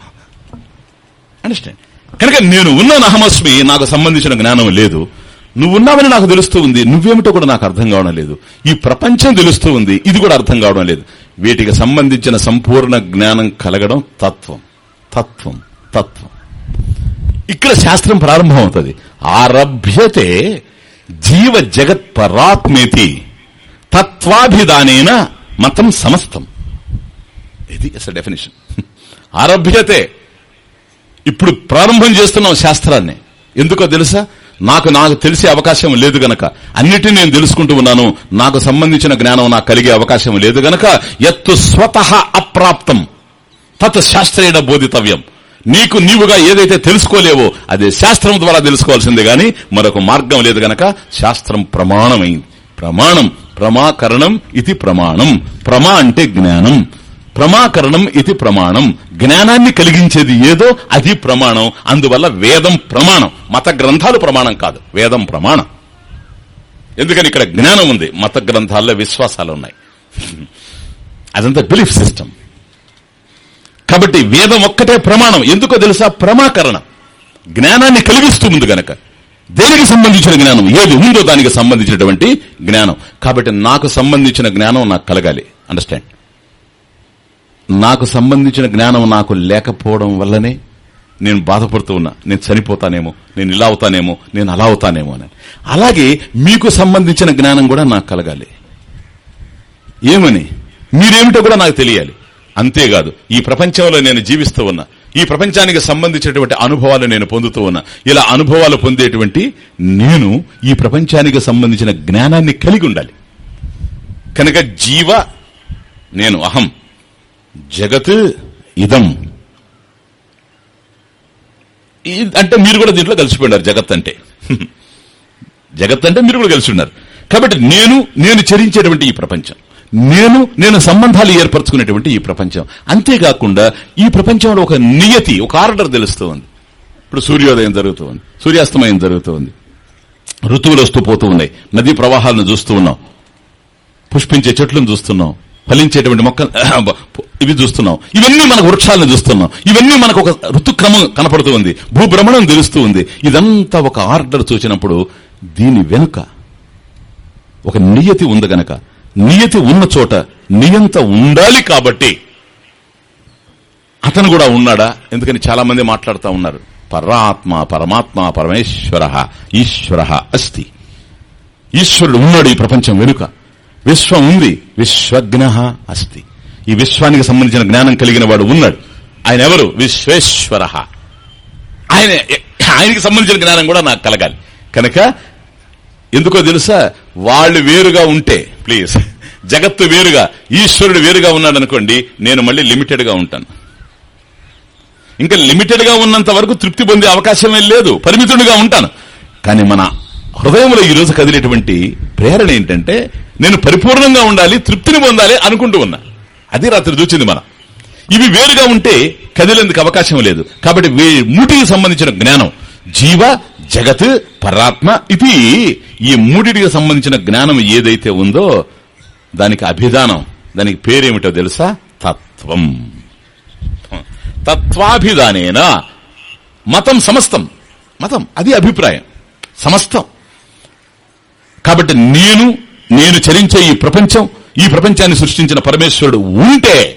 అండర్స్టాండ్ కనుక నేను ఉన్న నహమస్మి నాకు సంబంధించిన జ్ఞానం లేదు. నువ్వు ఉన్నావని నాకు తెలుస్తూ ఉంది. నువ్వేమిటో కూడా నాకు అర్థం కావడం లేదు. ఈ ప్రపంచం తెలుస్తూ ఉంది. ఇది కూడా అర్థం కావడం లేదు. వీటికి సంబంధించిన సంపూర్ణ జ్ఞానం కలగడం తత్వం. తత్వం. తత్వం. ఇక్కడ శాస్త్రం ప్రారంభం అవుతుంది ఆరభ్యతే జీవ జగత్ పరాత్మేతి తత్వాభిధానేన మతం సమస్తం. ఇది అసలు డెఫినేషన్ ఆరభ్యతే. ఇప్పుడు ప్రారంభం చేస్తున్నాం శాస్త్రాన్ని. ఎందుకో తెలుసా? నాకు నాకు తెలిసే అవకాశం లేదు గనక. అన్నిటిని నేను తెలుసుకుంటూ ఉన్నాను. నాకు సంబంధించిన జ్ఞానం నాకు కలిగే అవకాశం లేదు గనక. ఎత్తు స్వతః అప్రాప్తం. తత్ శాస్త్రేణ బోధితవ్యం. నీకు నీవుగా ఏదైతే తెలుసుకోలేవో అది శాస్త్రం ద్వారా తెలుసుకోవాల్సిందే గాని మరొక మార్గం లేదు గనక. శాస్త్రం ప్రమాణమైంది. ప్రమాణం ప్రమాకరణం ఇది ప్రమాణం. ప్రమా అంటే జ్ఞానం. ప్రమాకరణం ఇది ప్రమాణం. జ్ఞానాన్ని కలిగించేది ఏదో అది ప్రమాణం. అందువల్ల వేదం ప్రమాణం. మత గ్రంథాలు ప్రమాణం కాదు. వేదం ప్రమాణం. ఎందుకని ఇక్కడ జ్ఞానం ఉంది? మత గ్రంథాల్లో విశ్వాసాలు ఉన్నాయి. అదంతా బిలీఫ్ సిస్టమ్. కాబట్టి వేదం ఒక్కటే ప్రమాణం. ఎందుకో తెలుసా? ప్రమాకరణం. జ్ఞానాన్ని కలిగిస్తుంది గనక. దేనికి సంబంధించిన జ్ఞానం? ఏది ఉందో దానికి సంబంధించినటువంటి జ్ఞానం. కాబట్టి నాకు సంబంధించిన జ్ఞానం నాకు కలగాలి. అండర్స్టాండ్ నాకు సంబంధించిన జ్ఞానం నాకు లేకపోవడం వల్లనే నేను బాధపడుతూ ఉన్నా. నేను చనిపోతానేమో నేను ఇలా అవుతానేమో నేను అలా అవుతానేమో అని. అలాగే మీకు సంబంధించిన జ్ఞానం కూడా నాకు కలగాలి. ఏమని? మీరేమిటో కూడా నాకు తెలియాలి. అంతేకాదు ఈ ప్రపంచంలో నేను జీవిస్తూ ఉన్నా ఈ ప్రపంచానికి సంబంధించినటువంటి అనుభవాలు నేను పొందుతూ ఉన్నా ఇలా అనుభవాలు పొందేటువంటి నేను ఈ ప్రపంచానికి సంబంధించిన జ్ఞానాన్ని కలిగి ఉండాలి. కనుక జీవ నేను అహం జగత్ ఇదం. అంటే మీరు కూడా దీంట్లో కలిసిపోయినారు జగత్ అంటే. జగత్ అంటే మీరు కూడా కలిసి ఉన్నారు కాబట్టి నేను నేను చరించేటువంటి ఈ ప్రపంచం. నేను నేను సంబంధాలు ఏర్పరచుకునేటువంటి ఈ ప్రపంచం. అంతేకాకుండా ఈ ప్రపంచంలో ఒక నియతి ఒక ఆర్డర్ తెలుస్తూ ఉంది ఇప్పుడు సూర్యోదయం జరుగుతూ ఉంది సూర్యాస్తమయం జరుగుతూ ఉంది ఋతువులు వస్తూ పోతూ ఉన్నాయి. నదీ ప్రవాహాలను చూస్తూ ఉన్నాం. పుష్పించే చెట్లను చూస్తున్నాం. ఫలించేటువంటి మొక్క ఇవి చూస్తున్నాం. ఇవన్నీ మనకు వృక్షాలను చూస్తున్నాం. ఇవన్నీ మనకు ఒక ఋతుక్రమం కనపడుతూ ఉంది. భూభ్రమణం తెలుస్తూ ఉంది. ఇదంతా ఒక ఆర్డర్ చూసినప్పుడు దీని వెనుక ఒక నియతి ఉంది గనక. నియతి ఉన్న చోట నియంత ఉండాలి కాబట్టి అతను కూడా ఉన్నాడా? ఎందుకని చాలా మంది మాట్లాడుతూ ఉన్నారు. పరాత్మ పరమాత్మ పరమేశ్వర ఈశ్వర అస్తి. ఈశ్వరుడు ఉన్నాడు ఈ ప్రపంచం వెనుక. విశ్వం ఉంది విశ్వజ్ఞ అస్తి. ఈ విశ్వానికి సంబంధించిన జ్ఞానం కలిగిన వాడు ఉన్నాడు. ఆయన ఎవరు? విశ్వేశ్వర. ఆయన ఆయనకి సంబంధించిన జ్ఞానం కూడా నాకు కలగాలి. కనుక ఎందుకో తెలుసా? వాళ్ళు వేరుగా ఉంటే ప్లీజ్ జగత్తు వేరుగా ఈశ్వరుడు వేరుగా ఉన్నాడు అనుకోండి నేను మళ్ళీ లిమిటెడ్గా ఉంటాను. ఇంకా లిమిటెడ్గా ఉన్నంత వరకు తృప్తి పొందే అవకాశమే లేదు. పరిమితుడిగా ఉంటాను. కానీ మన హృదయంలో ఈ రోజు కదిలేటువంటి ప్రేరణ ఏంటంటే నేను పరిపూర్ణంగా ఉండాలి తృప్తిని పొందాలి అనుకుంటూ ఉన్నా. అది రాత్రి చూచింది మనం. ఇవి వేరుగా ఉంటే కదిలేందుకు అవకాశం లేదు. కాబట్టి మూటికి సంబంధించిన జ్ఞానం జీవ జగత్ పరాత్మ ఇది ఈ మూడిటికి సంబంధించిన జ్ఞానం ఏదైతే ఉందో దానికి అభిధానం దానికి పేరేమిటో తెలుసా? తత్వం. తత్వాభిధానేన మతం సమస్తం. మతం అది అభిప్రాయం. సమస్తం. కాబట్టి నేను నేను చరించే ఈ ప్రపంచం ఈ ప్రపంచాన్ని సృష్టించిన పరమేశ్వరుడు ఉంటే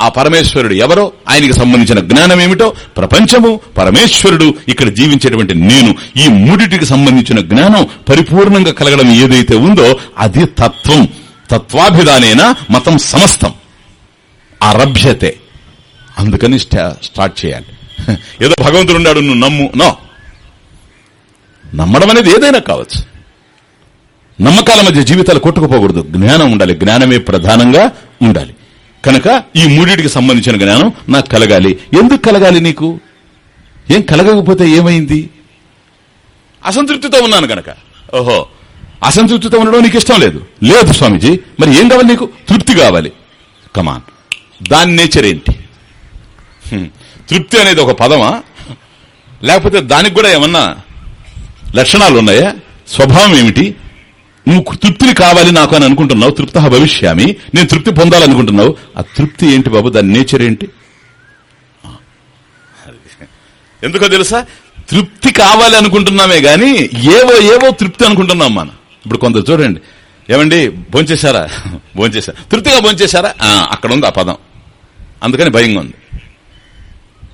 ఆ పరమేశ్వరుడు ఎవరో? ఆయనకి సంబంధించిన జ్ఞానం ఏమిటో ప్రపంచము పరమేశ్వరుడు ఇక్కడ జీవించేటువంటి నేను. ఈ మూడిటికి సంబంధించిన జ్ఞానం పరిపూర్ణంగా కలగడం ఏదైతే ఉందో అది తత్వం. తత్వాభిధానేన మతం సమస్తం. అరభ్యతే అందుకని స్టార్ట్ చేయాలి. ఏదో భగవంతుడు ఉన్నాడు నువ్వు నమ్ము. నో. నమ్మడం అనేది ఏదైనా కావచ్చు. నమ్మకాల మధ్య జీవితాలు కొట్టుకుపోకూడదు. జ్ఞానం ఉండాలి. జ్ఞానమే ప్రధానంగా ఉండాలి. కనుక ఈ మూడింటికి సంబంధించిన జ్ఞానం నాకు కలగాలి. ఎందుకు కలగాలి నీకు? ఏం కలగకపోతే ఏమైంది? అసంతృప్తితో ఉన్నాను గనక. ఓహో. అసంతృప్తితో ఉండడం నీకు ఇష్టం లేదు. లేదు స్వామిజీ. మరి ఏం కావాలి నీకు? తృప్తి కావాలి. కమాన్ దాని నేచర్ ఏంటి? తృప్తి అనేది ఒక పదమా? లేకపోతే దానికి కూడా ఏమన్నా లక్షణాలు ఉన్నాయా స్వభావం ఏమిటి? నువ్వు తృప్తిని కావాలి నాకు అని అనుకుంటున్నావు తృప్త భవిష్యామి నేను తృప్తి పొందాలనుకుంటున్నావు. ఆ తృప్తి ఏంటి బాబు? దాని నేచర్ ఏంటి? ఎందుకో తెలుసా? తృప్తి కావాలి అనుకుంటున్నామే గాని ఏవో ఏవో తృప్తి అనుకుంటున్నాం మనం. ఇప్పుడు కొందరు చూడండి. ఏమండి భోంచేశారా? భోంచేశారా తృప్తిగా భోంచేశారా? అక్కడ ఉంది ఆ పదం. అందుకని భయంగా ఉంది.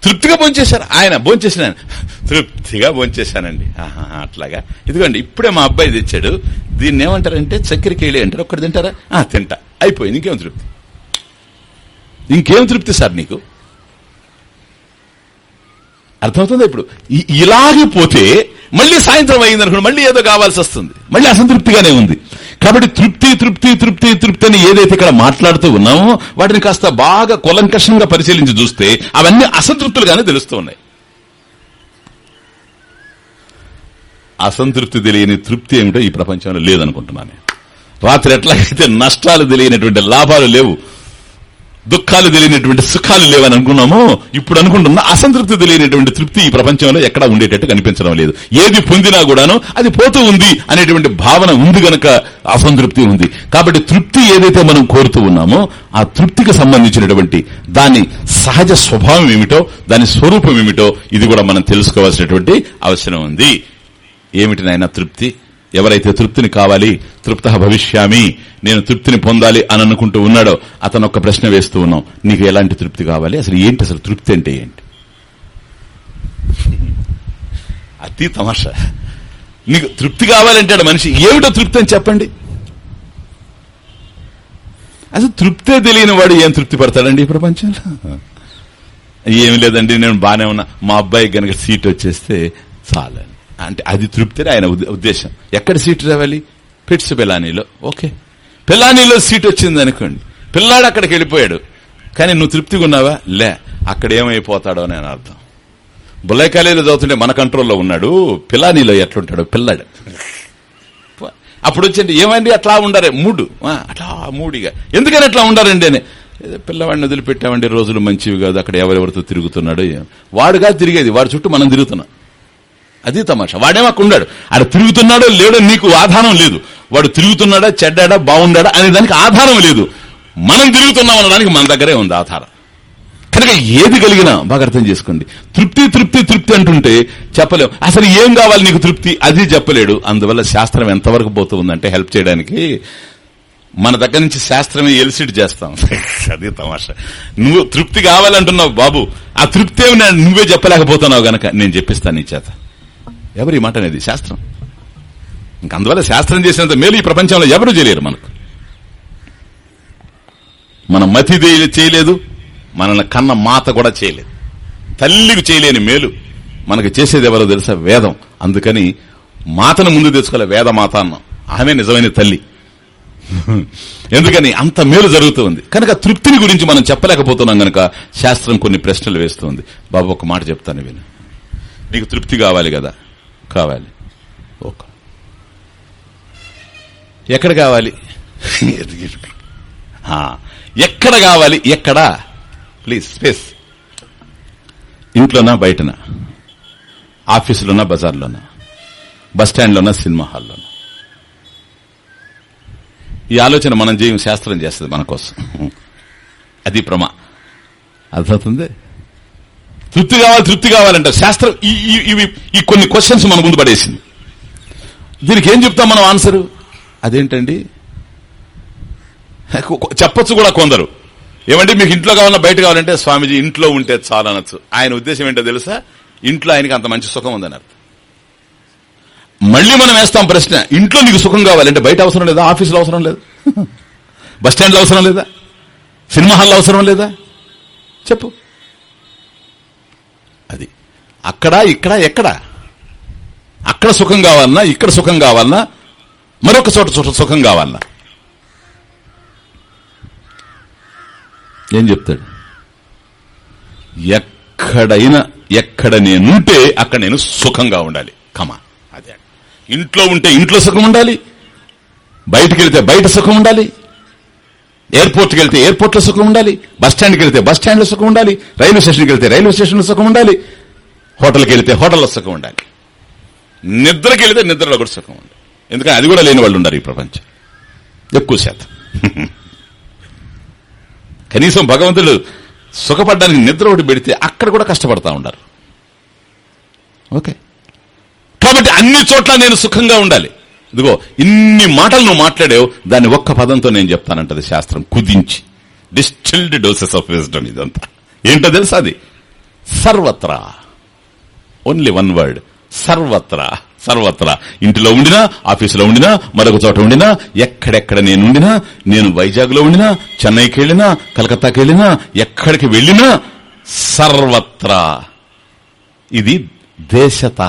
తృప్తిగా భోంచేశారు. ఆయన భోంచేసిన తృప్తిగా భోంచేశానండి. అట్లాగా. ఇదిగోండి ఇప్పుడే మా అబ్బాయి తెచ్చాడు. దీన్ని ఏమంటారంటే చక్కెరకేళి అంటారు. ఒక్కటి తింటారా? తింటా. అయిపోయింది. ఇంకేం తృప్తి? ఇంకేం తృప్తి సార్ నీకు? అర్థమవుతుంది ఇప్పుడు? ఇలాగే పోతే మళ్ళీ సాయంత్రం అయింది అనుకోండి మళ్ళీ ఏదో కావాల్సి వస్తుంది. మళ్ళీ అసంతృప్తిగానే ఉంది. కాబట్టి తృప్తి తృప్తి తృప్తి తృప్తి అని ఏదైతే ఇక్కడ మాట్లాడుతూ ఉన్నామో వాటిని కాస్త బాగా కులంకషంగా పరిశీలించి చూస్తే అవన్నీ అసంతృప్తులుగానే తెలుస్తూ ఉన్నాయి. అసంతృప్తి తెలియని తృప్తి ఏమిటో ఈ ప్రపంచంలో లేదనుకుంటున్నాను. రాత్రి ఎట్లాగైతే నష్టాలు తెలియనటువంటి లాభాలు లేవు దుఃఖాలు తెలియనటువంటి సుఖాలు లేవని అనుకున్నామో ఇప్పుడు అనుకుంటున్నా అసంతృప్తి తెలియనటువంటి తృప్తి ఈ ప్రపంచంలో ఎక్కడా ఉండేటట్టు కనిపించడం లేదు. ఏది పొందినా కూడాను అది పోతూ ఉంది అనేటువంటి భావన ఉంది గనక అసంతృప్తి ఉంది. కాబట్టి తృప్తి ఏదైతే మనం కోరుతూ ఉన్నామో ఆ తృప్తికి సంబంధించినటువంటి దాని సహజ స్వభావం ఏమిటో దాని స్వరూపం ఏమిటో ఇది కూడా మనం తెలుసుకోవాల్సినటువంటి అవసరం ఉంది. ఏమిటి నాయన తృప్తి? ఎవరైతే తృప్తిని కావాలి తృప్త భవిష్యామి నేను తృప్తిని పొందాలి అని అనుకుంటూ ఉన్నాడో అతను ఒక ప్రశ్న వేస్తూ ఉన్నాం. నీకు ఎలాంటి తృప్తి కావాలి? అసలు ఏంటి అసలు తృప్తి అంటే ఏంటి? అతి తమాషా. నీకు తృప్తి కావాలంటాడు మనిషి ఏమిటో తృప్తి అని చెప్పండి. అసలు తృప్తే తెలియని వాడు ఏం తృప్తి పడతాడండి ఈ ప్రపంచంలో? ఏమి లేదండి నేను బానే ఉన్నా. మా అబ్బాయి కనుక సీట్ వచ్చేస్తే చాలండి. అంటే అది తృప్తిని ఆయన ఉద్దేశం. ఎక్కడ సీటు రావాలి? పిట్స్ పెలానీలో. ఓకే. పిల్లానీలో సీట్ వచ్చింది అనుకోండి. పిల్లాడు అక్కడికి వెళ్ళిపోయాడు. కానీ నువ్వు తృప్తిగా ఉన్నావా? లే అక్కడ ఏమైపోతాడో అని అర్థం. బుల్లయ్య చదువుతుంటే మన కంట్రోల్లో ఉన్నాడు. పిల్లానీలో ఎట్లుంటాడు పిల్లాడు. అప్పుడు వచ్చింది ఏమండి అట్లా ఉండరే. మూడు. అట్లా మూడిగా. ఎందుకని అట్లా ఉండారండి? అని. పిల్లవాడిని వదిలిపెట్టామండి. రోజులు మంచివి కాదు. అక్కడ ఎవరెవరితో తిరుగుతున్నాడు వాడుగా తిరిగేది. వాడి చుట్టూ మనం తిరుగుతున్నాం. అది తమాషా. వాడేమో అక్కడ ఆడ తిరుగుతున్నాడో లేడో నీకు ఆధారం లేదు. వాడు తిరుగుతున్నాడా చెడ్డాడా బాగుండాడా అనే దానికి ఆధారం లేదు. మనం తిరుగుతున్నాం అనడానికి మన దగ్గరే ఉంది ఆధారం. కనుక ఏది కలిగినా బాగా అర్థం చేసుకోండి. తృప్తి తృప్తి తృప్తి అంటుంటే చెప్పలేం. అసలు ఏం కావాలి నీకు తృప్తి? అది చెప్పలేడు. అందువల్ల శాస్త్రం ఎంతవరకు పోతుందంటే హెల్ప్ చేయడానికి మన దగ్గర నుంచి శాస్త్రమే ఎలిసిట్ చేస్తాం. అది తమాషా. నువ్వు తృప్తి కావాలంటున్నావు బాబు. ఆ తృప్తి ఏమి నువ్వే చెప్పలేకపోతున్నావు గనక నేను చెప్పిస్తాను నీ చేత. ఎవరి మాట అనేది శాస్త్రం. ఇంక అందువల్ల శాస్త్రం చేసినంత మేలు ఈ ప్రపంచంలో ఎవరు చేయలేరు మనకు. మన మతి చేయలేదు మనల్ని కన్న మాత కూడా చేయలేదు. తల్లికి చేయలేని మేలు మనకు చేసేది ఎవరో తెలుసా? వేదం. అందుకని మాతను ముందు తెచ్చుకోలే వేద మాత అన్నాం. ఆమె నిజమైన తల్లి. ఎందుకని? అంత మేలు జరుగుతూ ఉంది. కనుక తృప్తిని గురించి మనం చెప్పలేకపోతున్నాం గనక శాస్త్రం కొన్ని ప్రశ్నలు వేస్తుంది బాబు ఒక మాట చెప్తాను విను. నీకు తృప్తి కావాలి కదా. కావాలి. ఓక. ఎక్కడ కావాలి? ఆ, ఎక్కడ కావాలి? ఎక్కడా? Please space. ఇంట్లోనా బయటనా? ఆఫీసులోనా బజార్లోనా? బస్ స్టాండ్లోనా సినిమా హాల్లోనా? ఈ ఆలోచన మనం చేయం శాస్త్రం చేస్తుంది మన కోసం. అది ప్రమా. అర్థమవుతుంది? తృప్తి కావాలి తృప్తి కావాలంటే. శాస్త్రం ఇవి ఈ కొన్ని క్వశ్చన్స్ మన ముందు పడేసింది. దీనికి ఏం చెప్తాం మనం ఆన్సర్ అదేంటండి? చెప్పొచ్చు కూడా కొందరు. ఏమంటే మీకు ఇంట్లో కావాలన్నా బయట కావాలంటే స్వామీజీ ఇంట్లో ఉంటే చాలా అనొచ్చు ఆయన ఉద్దేశం ఏంటో తెలుసా? ఇంట్లో ఆయనకి అంత మంచి సుఖం ఉందని అర్థం. మళ్ళీ మనం వేస్తాం ప్రశ్న ఇంట్లో నీకు సుఖం కావాలంటే బయట అవసరం లేదా? ఆఫీసులో అవసరం లేదా? బస్ స్టాండ్లో అవసరం లేదా? సినిమా హాల్లో అవసరం లేదా? చెప్పు. అక్కడ ఇక్కడ ఎక్కడ? అక్కడ సుఖం కావాలన్నా ఇక్కడ సుఖం కావాలన్నా మరొక చోట సుఖం కావాలన్నా. ఏం చెప్తాడు? ఎక్కడైనా ఎక్కడ నేనుంటే అక్కడ నేను సుఖంగా ఉండాలి. కమా అదే. ఇంట్లో ఉంటే ఇంట్లో సుఖం ఉండాలి. బయటికి వెళ్తే బయట సుఖం ఉండాలి. ఎయిర్పోర్ట్కి వెళ్తే ఎయిర్పోర్ట్లో సుఖం ఉండాలి. బస్ స్టాండ్కి వెళ్తే బస్ స్టాండ్లో సుఖం ఉండాలి. రైల్వే స్టేషన్కి వెళ్తే రైల్వే స్టేషన్లో సుఖం ఉండాలి. హోటల్కి వెళితే హోటల్లో సుఖం ఉండాలి. నిద్రకి వెళితే నిద్రలో కూడా సుఖం ఉండాలి. ఎందుకంటే అది కూడా లేని వాళ్ళు ఉన్నారు ఈ ప్రపంచం. ఎక్కువ శాతం. కనీసం భగవంతుడు సుఖపడడానికి నిద్ర ఒకటి పెడితే అక్కడ కూడా కష్టపడతా ఉండారు ఓకే. కాబట్టి అన్ని చోట్ల నేను సుఖంగా ఉండాలి. ఇదిగో ఇన్ని మాటలు నువ్వు మాట్లాడావు దాన్ని ఒక్క పదంతో నేను చెప్తానంటది శాస్త్రం. కుదించి. డిస్టిల్డ్ డోసెస్ ఆఫ్ విజ్డమ్ ఇదంతా. ఏంటో తెలుసా అది? సర్వత్రా. ఓన్లీ వన్ వర్డ్ సర్వత్రా సర్వత్రా. ఇంటిలో ఉండినా ఆఫీసులో ఉండినా మరొక చోట ఉండినా ఎక్కడెక్కడ నేను ఉండినా నేను వైజాగ్లో ఉండినా చెన్నైకి వెళ్ళినా కలకత్తాకి వెళ్ళినా ఎక్కడికి వెళ్ళినా సర్వత్రా. ఇది దేశత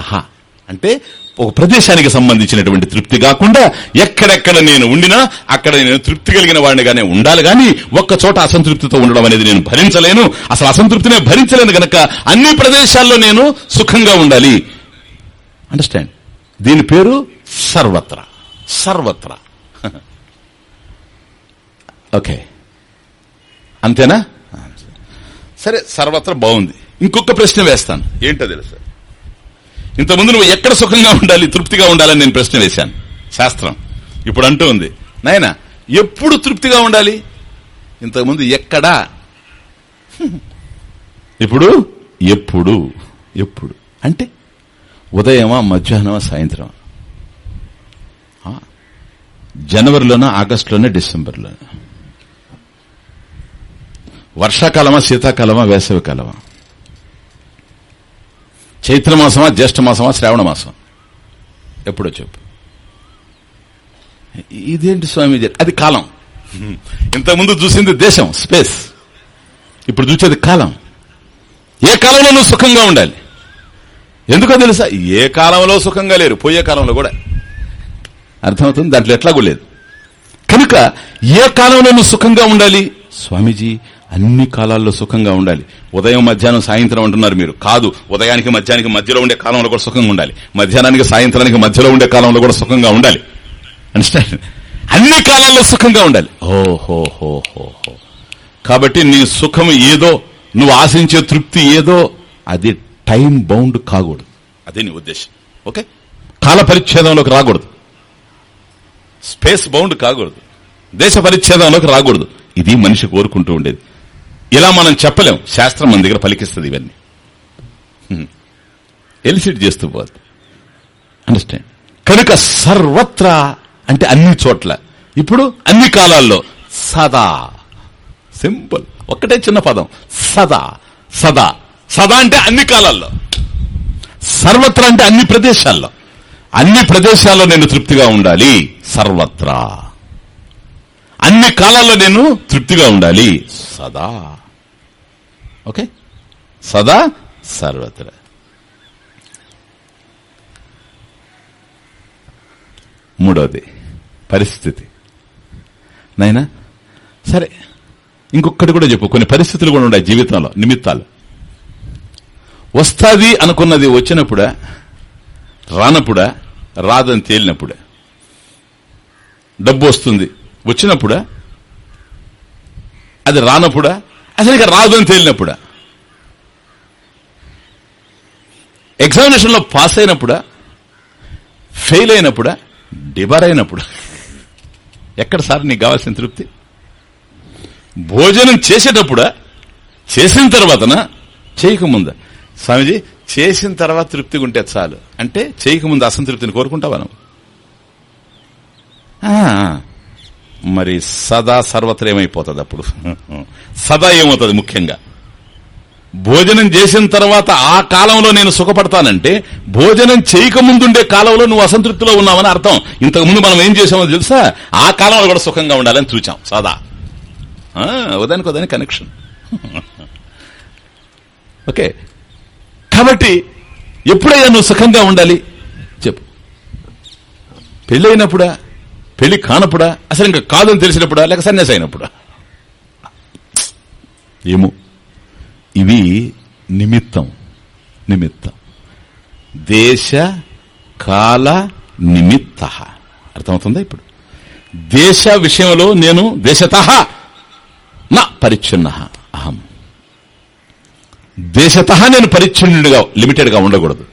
అంటే ఒక ప్రదేశానికి సంబంధించినటువంటి తృప్తి కాకుండా ఎక్కడెక్కడ నేను ఉండినా అక్కడ నేను తృప్తి కలిగిన వాడినిగానే ఉండాలి గాని ఒక్క చోట అసంతృప్తితో ఉండడం అనేది నేను భరించలేను. అసలు అసంతృప్తినే భరించలేను గనక అన్ని ప్రదేశాల్లో నేను సుఖంగా ఉండాలి. అండర్స్టాండ్ దీని పేరు సర్వత్ర. సర్వత్ర. ఓకే అంతేనా? సరే సర్వత్ర బాగుంది. ఇంకొక ప్రశ్న వేస్తాను. ఏంటో తెలుసా? ఇంతకుముందు నువ్వు ఎక్కడ సుఖంగా ఉండాలి తృప్తిగా ఉండాలని నేను ప్రశ్న వేశాను. శాస్త్రం. ఇప్పుడు అంటూ ఉంది. నాయన ఎప్పుడు తృప్తిగా ఉండాలి? ఇంతకుముందు ఎక్కడా? ఇప్పుడు ఎప్పుడు? ఎప్పుడు? అంటే ఉదయమా మధ్యాహ్నమా సాయంత్రం జనవరిలోనా ఆగస్టులోనే డిసెంబర్లోనా? వర్షాకాలమా శీతాకాలమా వేసవికాలమా? చైత్రమాసమా జ్యేష్ఠమాసమా శ్రావణ మాసం? ఎప్పుడో చెప్పు. ఇదేంటి స్వామి అది కాలం. ఇంతకుముందు చూసింది దేశం స్పేస్. ఇప్పుడు చూసేది కాలం. ఏ కాలంలో నువ్వు సుఖంగా ఉండాలి? ఎందుకో తెలుసా? ఏ కాలంలో సుఖంగా లేరు? పోయే కాలంలో కూడా. అర్థమవుతుంది? దాంట్లో ఎట్లా కూడా లేదు. కనుక ఏ కాలంలో నువ్వు సుఖంగా ఉండాలి? స్వామీజీ అన్ని కాలాల్లో సుఖంగా ఉండాలి. ఉదయం మధ్యాహ్నం సాయంత్రం అంటున్నారు మీరు. కాదు ఉదయానికి మధ్యాహ్నానికి మధ్యలో ఉండే కాలంలో కూడా సుఖంగా ఉండాలి. మధ్యాహ్నానికి సాయంత్రానికి మధ్యలో ఉండే కాలంలో కూడా సుఖంగా ఉండాలి. అండర్స్టాండ్ అన్ని కాలాల్లో సుఖంగా ఉండాలి. ఓహో కాబట్టి నీ సుఖం ఏదో నువ్వు ఆశించే తృప్తి ఏదో అది టైం బౌండ్ కాకూడదు. అదే నీ ఉద్దేశం. ఓకే? కాల పరిచ్ఛేదంలోకి రాకూడదు. స్పేస్ బౌండ్ కాకూడదు. దేశ పరిచ్ఛేదంలోకి రాకూడదు. ఇది మనిషి కోరుకుంటూ ఉండేది. ఇలా మనం చెప్పలేం. శాస్త్రం మన దగ్గర పలికిస్తుంది ఇవన్నీ. ఎలిసిట్ చేస్తూ పోద్ది అండర్స్టాండ్ కనుక సర్వత్రా అంటే అన్ని చోట్ల. ఇప్పుడు అన్ని కాలాల్లో సదా. సింపుల్. ఒక్కటే చిన్న పదం. సదా. సదా. సదా అంటే అన్ని కాలాల్లో. సర్వత్రా అంటే అన్ని ప్రదేశాల్లో. అన్ని ప్రదేశాల్లో నేను తృప్తిగా ఉండాలి. సర్వత్రా. అన్ని కాలాల్లో నేను తృప్తిగా ఉండాలి. సదా. ఓకే? సదా సర్వత్రా. మూడవది. పరిస్థితి. నైనా సరే. ఇంకొకటి కూడా చెప్పు. కొన్ని పరిస్థితులు కూడా ఉన్నాయి జీవితంలో నిమిత్తాలు. వస్తాది అనుకున్నది వచ్చినప్పుడా రానప్పుడా రాదని తేలినప్పుడే? డబ్బు వస్తుంది. వచ్చినప్పుడా? అది రానప్పుడా? అసలు ఇక రాదు అని తేలినప్పుడా? ఎగ్జామినేషన్లో పాస్ అయినప్పుడా? ఫెయిల్ అయినప్పుడా? డిబార్ అయినప్పుడు? ఎక్కడ సార్ నీకు కావాల్సిన తృప్తి? భోజనం చేసేటప్పుడా? చేసిన తర్వాతనా? చేయకముందా? స్వామిజీ చేసిన తర్వాత తృప్తిగా ఉంటే చాలు. అంటే చేయకముందు అసంతృప్తిని కోరుకుంటావా ఆ, మరి సదా సర్వత్ర ఏమైపోతుంది అప్పుడు. సదా ఏమవుతుంది ముఖ్యంగా? భోజనం చేసిన తర్వాత ఆ కాలంలో నేను సుఖపడతానంటే భోజనం చేయకముందుండే కాలంలో నువ్వు అసంతృప్తిలో ఉన్నావని అర్థం. ఇంతకుముందు మనం ఏం చేసామో తెలుసా? ఆ కాలంలో కూడా సుఖంగా ఉండాలని చూచాం. సదా. ఉదానికి ఉదాని కనెక్షన్ ఓకే. కాబట్టి ఎప్పుడైనా నువ్వు సుఖంగా ఉండాలి? చెప్పు. పెళ్ళైనప్పుడా? పెళ్ళి కానప్పుడా? అసలు ఇంకా కాదని తెలిసినప్పుడా? లేక సన్యాసి అయినప్పుడా? ఏమో. ఇవి నిమిత్తం. నిమిత్తం. దేశ కాల నిమిత్త. అర్థమవుతుందా ఇప్పుడు? దేశ విషయంలో నేను దేశత. నా పరిచ్ఛిన్న. అహం. దేశత నేను పరిచ్ఛిన్నుడిగా లిమిటెడ్గా ఉండకూడదు.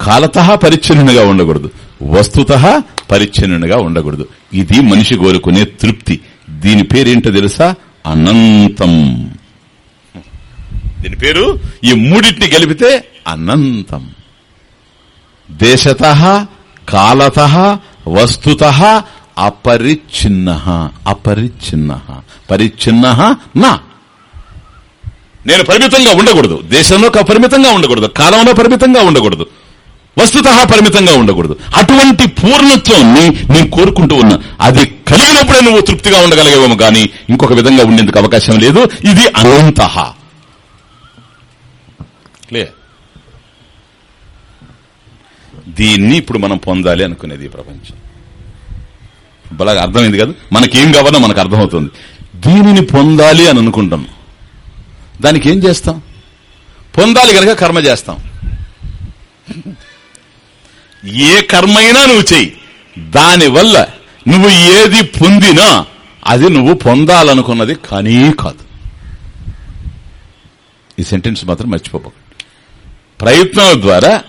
కాలత పరిచ్ఛిన్నుడిగా ఉండకూడదు. వస్తుత పరిచ్ఛిన్నుడిగా ఉండకూడదు. ఇది మనిషి కోరుకునే తృప్తి. దీని పేరేంటో తెలుసా? అనంతం. దీని పేరు? ఈ మూడింటిని గెలిపితే అనంతం. దేశత కాలత వస్తుత అపరిచ్ఛిన్న. అపరిచ్ఛిన్న. పరిచ్ఛిన్న నా. నేను పరిమితంగా ఉండకూడదు. దేశంలో అపరిమితంగా పరిమితంగా ఉండకూడదు. కాలంలో పరిమితంగా ఉండకూడదు. వస్తుత పరిమితంగా ఉండకూడదు. అటువంటి పూర్ణత్వాన్ని నేను కోరుకుంటూ ఉన్నా. అది కలిగినప్పుడే నువ్వు తృప్తిగా ఉండగలిగేవేమో కానీ ఇంకొక విధంగా ఉండేందుకు అవకాశం లేదు. ఇది అనంత. క్లియర్ దీన్ని ఇప్పుడు మనం పొందాలి అనుకునేది ఈ ప్రపంచం. బాగా అర్థమైంది కదా? మనకేం కావాలో మనకు అర్థమవుతుంది. దీనిని పొందాలి అని అనుకుంటాం. దానికి ఏం చేస్తాం? పొందాలి కనుక కర్మ చేస్తాం. ఏ కర్మైనా నువ్వు చెయ్యి. దానివల్ల నువ్వు ఏది పొందినా అది నువ్వు పొందాలనుకున్నది కానీ కాదు. ఈ సెంటెన్స్ మాత్రం మర్చిపోకండి ప్రయత్నం ద్వారా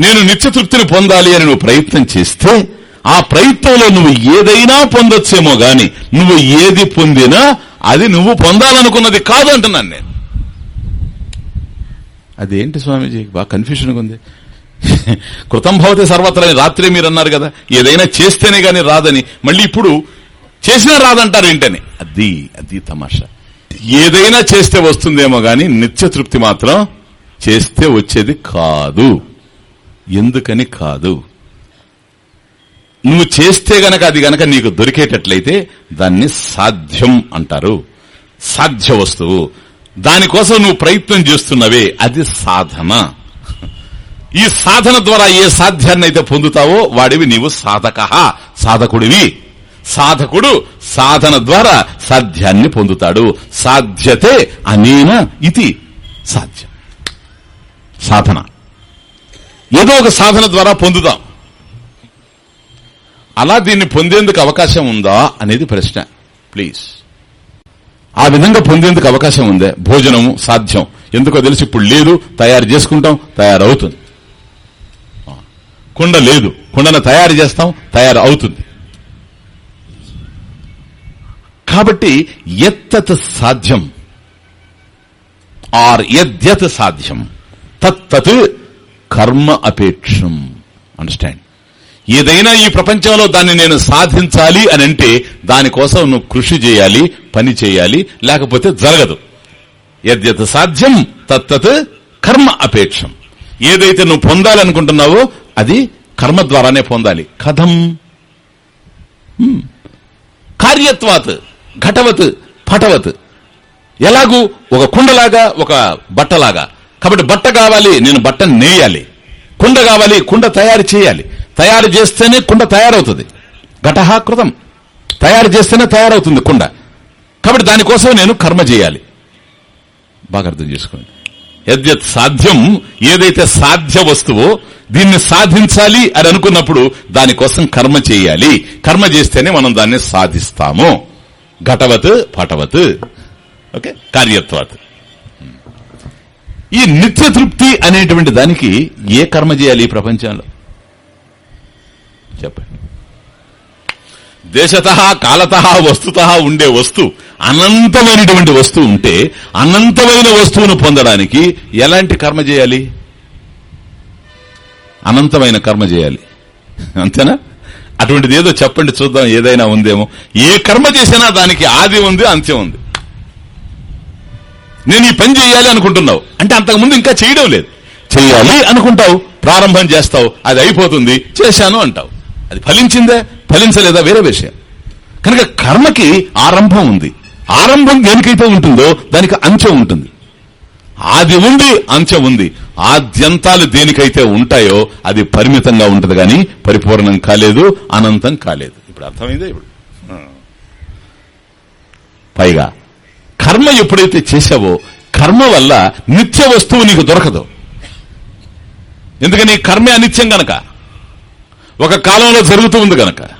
నేను నిత్య తృప్తిని పొందాలి అని నువ్వు ప్రయత్నం చేస్తే ఆ ప్రయత్నంలో నువ్వు ఏదైనా పొందొచ్చేమో గాని నువ్వు ఏది పొందినా అది నువ్వు పొందాలనుకున్నది కాదు అంటున్నాను నేను. అదేంటి స్వామీజీ? బాగా కన్ఫ్యూషన్గా ఉంది. కృతం భవతి సర్వత్ర రాత్రి మీరు అన్నారు కదా. ఏదైనా చేస్తేనే గాని రాదని. మళ్ళీ ఇప్పుడు చేసినా రాదంటారు ఏంటని. అది అది తమాషా. ఏదైనా చేస్తే వస్తుందేమో గాని నిత్య తృప్తి మాత్రం చేస్తే వచ్చేది కాదు. ఎందుకని కాదు? నువ్వు చేస్తే గనక అది గనక నీకు దొరికేటట్లయితే దాన్ని సాధ్యం అంటారు. సాధ్య వస్తువు. దానికోసం నువ్వు ప్రయత్నం చేస్తున్నవే. అది సాధన. ఈ సాధన ద్వారా ఏ సాధ్యాన్ని అయితే పొందుతావో వాడివి నీవు సాధక. సాధకుడివి. సాధకుడు సాధన ద్వారా సాధ్యాన్ని పొందుతాడు. సాధ్యతే అనేన ఇది సాధ్యం. సాధన. ఏదో ఒక సాధన ద్వారా పొందుతాం అలా దీన్ని పొందేందుకు అవకాశం ఉందా అనేది ప్రశ్న. ప్లీజ్. ఆ విధంగా పొందేందుకు అవకాశం ఉందే. భోజనము సాధ్యం. ఎందుకో తెలిసి ఇప్పుడు లేదు తయారు చేసుకుంటాం తయారవుతుంది. కుండ లేదు. కుండను తయారు చేస్తాం తయారు అవుతుంది కాబట్టి ఎత్తత్ సాధ్యం. ఆర్ ఎద్యత్ సాధ్యం. తత్తత్ కర్మ అపేక్షం. అండర్స్టాండ్ ఏదైనా ఈ ప్రపంచంలో దాన్ని నేను సాధించాలి అని అంటే దానికోసం నువ్వు కృషి చేయాలి పని చేయాలి లేకపోతే జరగదు. యద్యత్ సాధ్యం తత్తత్ కర్మ అపేక్షం. ఏదైతే నువ్వు పొందాలనుకుంటున్నావో అది కర్మ ద్వారానే పొందాలి. కథం. కార్యత్వాత్ ఘటవత్ పటవత్. ఎలాగూ ఒక కుండలాగా ఒక బట్టలాగా. కాబట్టి బట్ట కావాలి నేను బట్ట నేయాలి. కుండ కావాలి కుండ తయారు చేయాలి. తయారు చేస్తేనే కుండ తయారవుతుంది. ఘటహ కృతం. తయారు చేస్తేనే తయారవుతుంది కుండ. కాబట్టి దానికోసం నేను కర్మ చేయాలి. బాగా అర్థం చేసుకోండి. యద్యత్ సాధ్యం ఏదైతే సాధ్య వస్తువో దీన్ని సాధించాలి అని అనుకున్నప్పుడు దానికోసం కర్మ చేయాలి. కర్మ చేస్తేనే మనం దాన్ని సాధిస్తాము. ఘటవత్ పటవత్ ఓకే కార్యత్వాత్. ఈ నిత్య తృప్తి అనేటువంటి దానికి ఏ కర్మ చేయాలి ఈ ప్రపంచంలో? చెప్పండి. దేశత కాలత వస్తుత ఉండే వస్తు అనంతమైనటువంటి వస్తువు ఉంటే అనంతమైన వస్తువును పొందడానికి ఎలాంటి కర్మ చేయాలి? అనంతమైన కర్మ చేయాలి. అంతేనా? అటువంటిది ఏదో చెప్పండి చూద్దాం ఏదైనా ఉందేమో. ఏ కర్మ చేసినా దానికి ఆది ఉంది అంత్యం ఉంది. నేను ఈ పని చేయాలి అనుకుంటున్నావు. అంటే అంతకుముందు ఇంకా చేయడం లేదు. చేయాలి అనుకుంటావు ప్రారంభం చేస్తావు అది అయిపోతుంది చేశాను అంటావు. అది ఫలించిందే? ఫలించలేదా? వేరే విషయం. కనుక కర్మకి ఆరంభం ఉంది. ఆరంభం దేనికైతే ఉంటుందో దానికి అంచె ఉంటుంది. ఆది ఉంది అంచె ఉంది. ఆద్యంతాలు దేనికైతే ఉంటాయో అది పరిమితంగా ఉంటది కానీ పరిపూర్ణం కాలేదు అనంతం కాలేదు. ఇప్పుడు అర్థమైందే ఇప్పుడు? ఆ. పైగా కర్మ ఎప్పుడైతే చేశావో కర్మ వల్ల నిత్య వస్తువు నీకు దొరకదు. ఎందుకని? కర్మే అనిత్యం గనక. ఒక కాలంలో జరుగుతూ ఉంది గనక.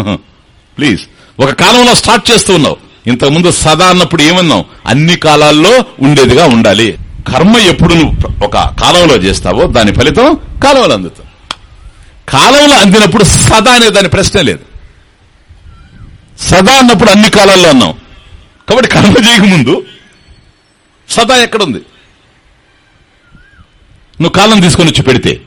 ప్లీజ్ ఒక కాలంలో స్టార్ట్ చేస్తూ ఉన్నావు. ఇంతకుముందు సదా అన్నప్పుడు ఏమన్నావు? అన్ని కాలాల్లో ఉండేదిగా ఉండాలి. కర్మ ఎప్పుడు నువ్వు ఒక కాలంలో చేస్తావో దాని ఫలితం కాలంలో అందుతావు. కాలంలో అందినప్పుడు సదా అనే దాని ప్రశ్న లేదు. సదా అన్నప్పుడు అన్ని కాలాల్లో అన్నాం కాబట్టి కర్మ చేయకముందు సదా ఎక్కడుంది? నువ్వు కాలం తీసుకొని వచ్చి పెడితే.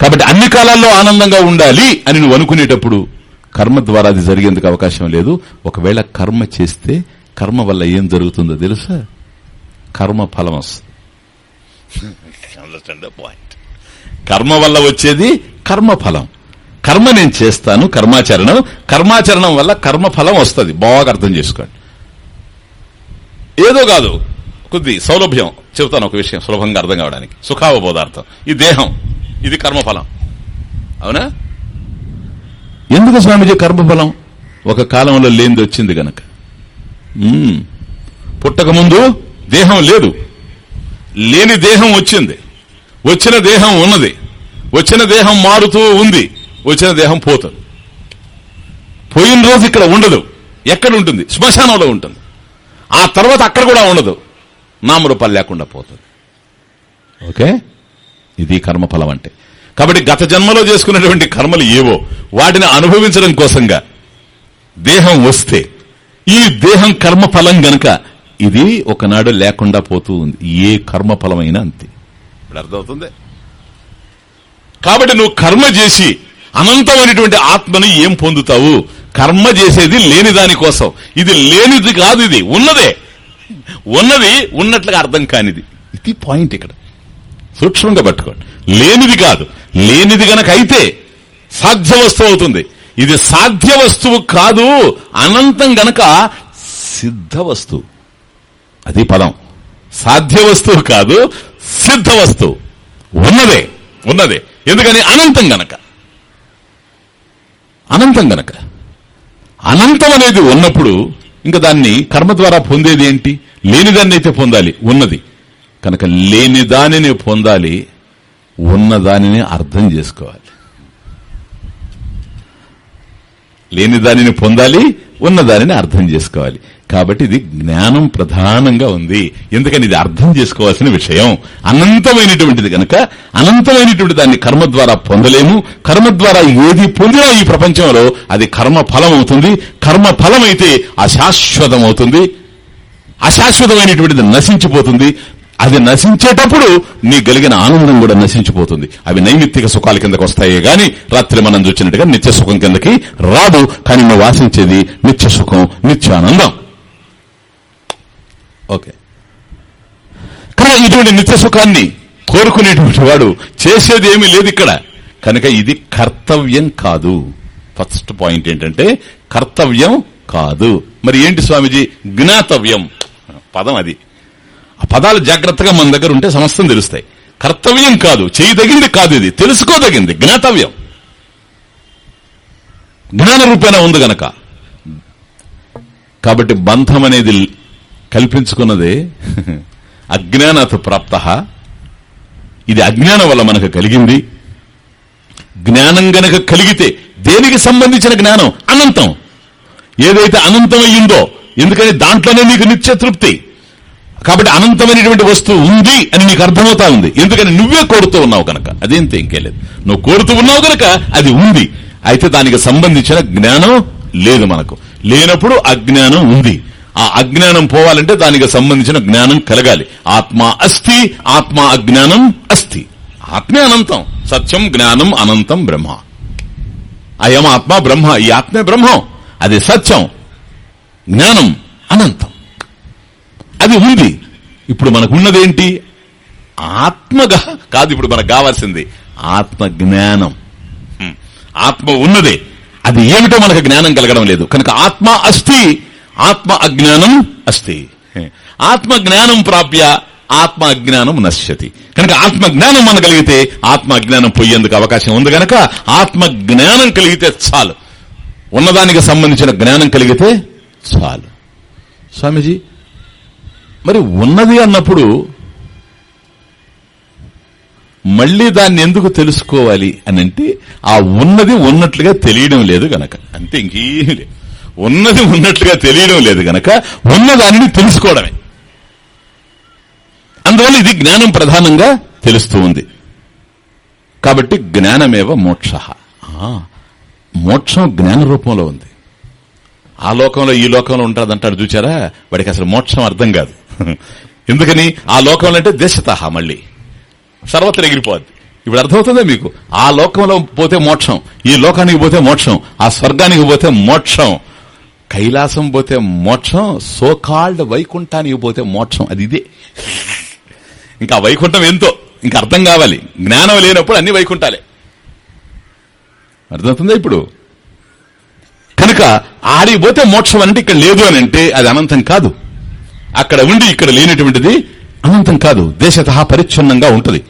కాబట్టి అన్ని కాలాల్లో ఆనందంగా ఉండాలి అని నువ్వు అనుకునేటప్పుడు కర్మ ద్వారా అది జరిగేందుకు అవకాశం లేదు. ఒకవేళ కర్మ చేస్తే కర్మ వల్ల ఏం జరుగుతుందో తెలుసా? కర్మ ఫలం వస్తుంది. కర్మ వల్ల వచ్చేది కర్మ ఫలం. కర్మ నేను చేస్తాను కర్మాచరణం. కర్మాచరణం వల్ల కర్మ ఫలం వస్తుంది. బాగా అర్థం చేసుకోండి. ఏదో కాదు. కొద్ది సౌలభ్యం. చెబుతాను ఒక విషయం సులభంగా అర్థం కావడానికి. సుఖావబోధార్థం. ఈ దేహం. ఇది కర్మఫలం అవునా? ఎందుకు స్వామిజీ కర్మఫలం? ఒక కాలంలో లేనిది వచ్చింది గనక. మ్మ్. పుట్టక ముందు దేహం లేదు. లేని దేహం వచ్చింది. వచ్చిన దేహం ఉన్నది. వచ్చిన దేహం మారుతూ ఉంది. వచ్చిన దేహం పోతుంది. పోయిన రోజు ఇక్కడ ఉండదు. ఎక్కడ ఉంటుంది? శ్మశానంలో ఉంటుంది. ఆ తర్వాత అక్కడ కూడా ఉండదు. నామరూపాలు లేకుండా పోతుంది. ఓకే? ఇది కర్మఫలం అంటే. కాబట్టి గత జన్మలో చేసుకున్నటువంటి కర్మలు ఏవో వాటిని అనుభవించడం కోసంగా దేహం వస్తే ఈ దేహం కర్మఫలం గనక ఇది ఒకనాడు లేకుండా పోతూ ఉంది. ఏ కర్మఫలమైనా అంతే. ఇప్పుడు అర్థమవుతుంది? కాబట్టి నువ్వు కర్మ చేసి అనంతమైనటువంటి ఆత్మని ఏం పొందుతావు? కర్మ చేసేది లేని దానికోసం ఇది లేనిది కాదు ఇది. ఉన్నదే. ఉన్నది ఉన్నట్లుగా అర్థం కానిది. ఇది పాయింట్ ఇక్కడ. సూక్ష్మంగా పట్టుకోండి. లేనిది కాదు. లేనిది గనక అయితే సాధ్య వస్తువు అవుతుంది. ఇది సాధ్య వస్తువు కాదు అనంతం గనక సిద్ధ వస్తువు. అది పదం. సాధ్య వస్తువు కాదు సిద్ధ వస్తువు. ఉన్నదే ఉన్నదే. ఎందుకని? అనంతం గనక. అనంతం గనక. అనంతం అనేది ఉన్నప్పుడు ఇంకా దాన్ని కర్మ ద్వారా పొందేది ఏంటి? లేని దాన్ని అయితే పొందాలి. ఉన్నది. కనుక లేని దానిని పొందాలి. ఉన్న దానిని అర్థం చేసుకోవాలి. లేని దానిని పొందాలి ఉన్న దానిని అర్థం చేసుకోవాలి. కాబట్టి ఇది జ్ఞానం ప్రధానంగా ఉంది. ఎందుకని ఇది అర్థం చేసుకోవాల్సిన విషయం? అనంతమైనటువంటిది కనుక అనంతమైనటువంటి దాన్ని కర్మ ద్వారా పొందలేము. కర్మ ద్వారా ఏది పొందినా ఈ ప్రపంచంలో అది కర్మ ఫలం అవుతుంది కర్మ ఫలం అయితే అశాశ్వతం అవుతుంది అశాశ్వతమైనటువంటిది నశించిపోతుంది. అది నశించేటప్పుడు నీ కలిగిన ఆనందం కూడా నశించిపోతుంది. అవి నైమిత్తిక సుఖాల కిందకు వస్తాయే గాని రాత్రి మనం చూసినట్టుగా నిత్య సుఖం కిందకి రాదు. కానీ నువ్వు ఆశించేది నిత్య సుఖం నిత్యానందం ఓకే. కానీ ఇటువంటి నిత్య సుఖాన్ని కోరుకునేటువంటి వాడు చేసేది ఏమీ లేదు ఇక్కడ. కనుక ఇది కర్తవ్యం కాదు. ఫస్ట్ పాయింట్ ఏంటంటే కర్తవ్యం కాదు. మరి ఏంటి స్వామిజీ? జ్ఞాతవ్యం. పదం అది. ఆ పదాలు జాగ్రత్తగా మన దగ్గర ఉంటే సమస్తం తెలుస్తాయి. కర్తవ్యం కాదు చేయదగింది కాదు ఇది. తెలుసుకోదగింది జ్ఞాతవ్యం. జ్ఞాన రూపేణ ఉంది గనక. కాబట్టి బంధం అనేది కల్పించుకున్నదే అజ్ఞానత ప్రాప్త. ఇది అజ్ఞానం వల్ల మనకు కలిగింది. జ్ఞానం గనక కలిగితే దేనికి సంబంధించిన జ్ఞానం? అనంతం. ఏదైతే అనంతమయ్యిందో ఎందుకని దాంట్లోనే నీకు నిత్య తృప్తి? కాబట్టి అనంతమైనటువంటి వస్తువు ఉంది అని నీకు అర్థమవుతా ఉంది. ఎందుకని నువ్వే కోరుతూ ఉన్నావు కనుక. అదేంత ఇంకే లేదు నువ్వు కోరుతూ ఉన్నావు కనుక అది ఉంది. అయితే దానికి సంబంధించిన జ్ఞానం లేదు మనకు. లేనప్పుడు అజ్ఞానం ఉంది. ఆ అజ్ఞానం పోవాలంటే దానికి సంబంధించిన జ్ఞానం కలగాలి. ఆత్మ అస్థి ఆత్మ అజ్ఞానం అస్థి. ఆత్మే అనంతం సత్యం జ్ఞానం అనంతం బ్రహ్మ. అయం ఆత్మ బ్రహ్మ. ఈ ఆత్మే బ్రహ్మం. అది సత్యం. జ్ఞానం అనంతం. అది ఉంది. ఇప్పుడు మనకున్నదేంటి? ఆత్మగా కాదు ఇప్పుడు మనకు కావాల్సింది. ఆత్మ జ్ఞానం ఆత్మ ఉన్నదే. అది ఏమిటో మనకు జ్ఞానం కలగడం లేదు. కనుక ఆత్మ అస్థి ఆత్మ అజ్ఞానం అస్థి. ఆత్మ జ్ఞానం ప్రాప్య ఆత్మ అజ్ఞానం నశ్యతి. కనుక ఆత్మ జ్ఞానం మన కలిగితే ఆత్మ అజ్ఞానం పోయేందుకు అవకాశం ఉంది కనుక ఆత్మ జ్ఞానం కలిగితే చాలు. ఉన్నదానికి సంబంధించిన జ్ఞానం కలిగితే చాలు. స్వామీజీ మరి ఉన్నది అన్నప్పుడు మళ్ళీ దాన్ని ఎందుకు తెలుసుకోవాలి అని అంటే ఆ ఉన్నది ఉన్నట్లుగా తెలియడం లేదు గనక. అంతే ఇంకేమీ లేదు ఉన్నది ఉన్నట్లుగా తెలియడం లేదు గనక ఉన్నదానిని తెలుసుకోవడమే. అందువల్ల ఇది జ్ఞానం ప్రధానంగా తెలుస్తూ ఉంది. కాబట్టి జ్ఞానమేవ మోక్ష. మోక్షం జ్ఞాన రూపంలో ఉంది. ఆ లోకంలో ఈ లోకంలో ఉంటుందంటాడు చూచారా? వాడికి అసలు మోక్షం అర్థం కాదు. ఎందుకని? ఆ లోకంలో అంటే దేశతహ మళ్ళీ. సర్వత్ర ఎగిరిపోద్ది. ఇప్పుడు అర్థమవుతుందా మీకు? ఆ లోకంలో పోతే మోక్షం ఈ లోకానికి పోతే మోక్షం ఆ స్వర్గానికి పోతే మోక్షం. కైలాసం పోతే మోక్షం సోకాల్డ్ వైకుంఠానికి పోతే మోక్షం అది ఇదే. ఇంకా వైకుంఠం ఎంతో? ఇంకా అర్థం కావాలి. జ్ఞానం లేనప్పుడు అన్ని వైకుంఠాలే. అర్థమవుతుందా ఇప్పుడు? కనుక ఆడికి పోతే మోక్షం అంటే ఇక్కడ లేదు అని అంటే అది అనంతం కాదు. అక్కడ ఉండి ఇక్కడ లేనటువంటిది అనంతం కాదు. దేశత పరిచ్ఛిన్నంగా ఉంటుంది.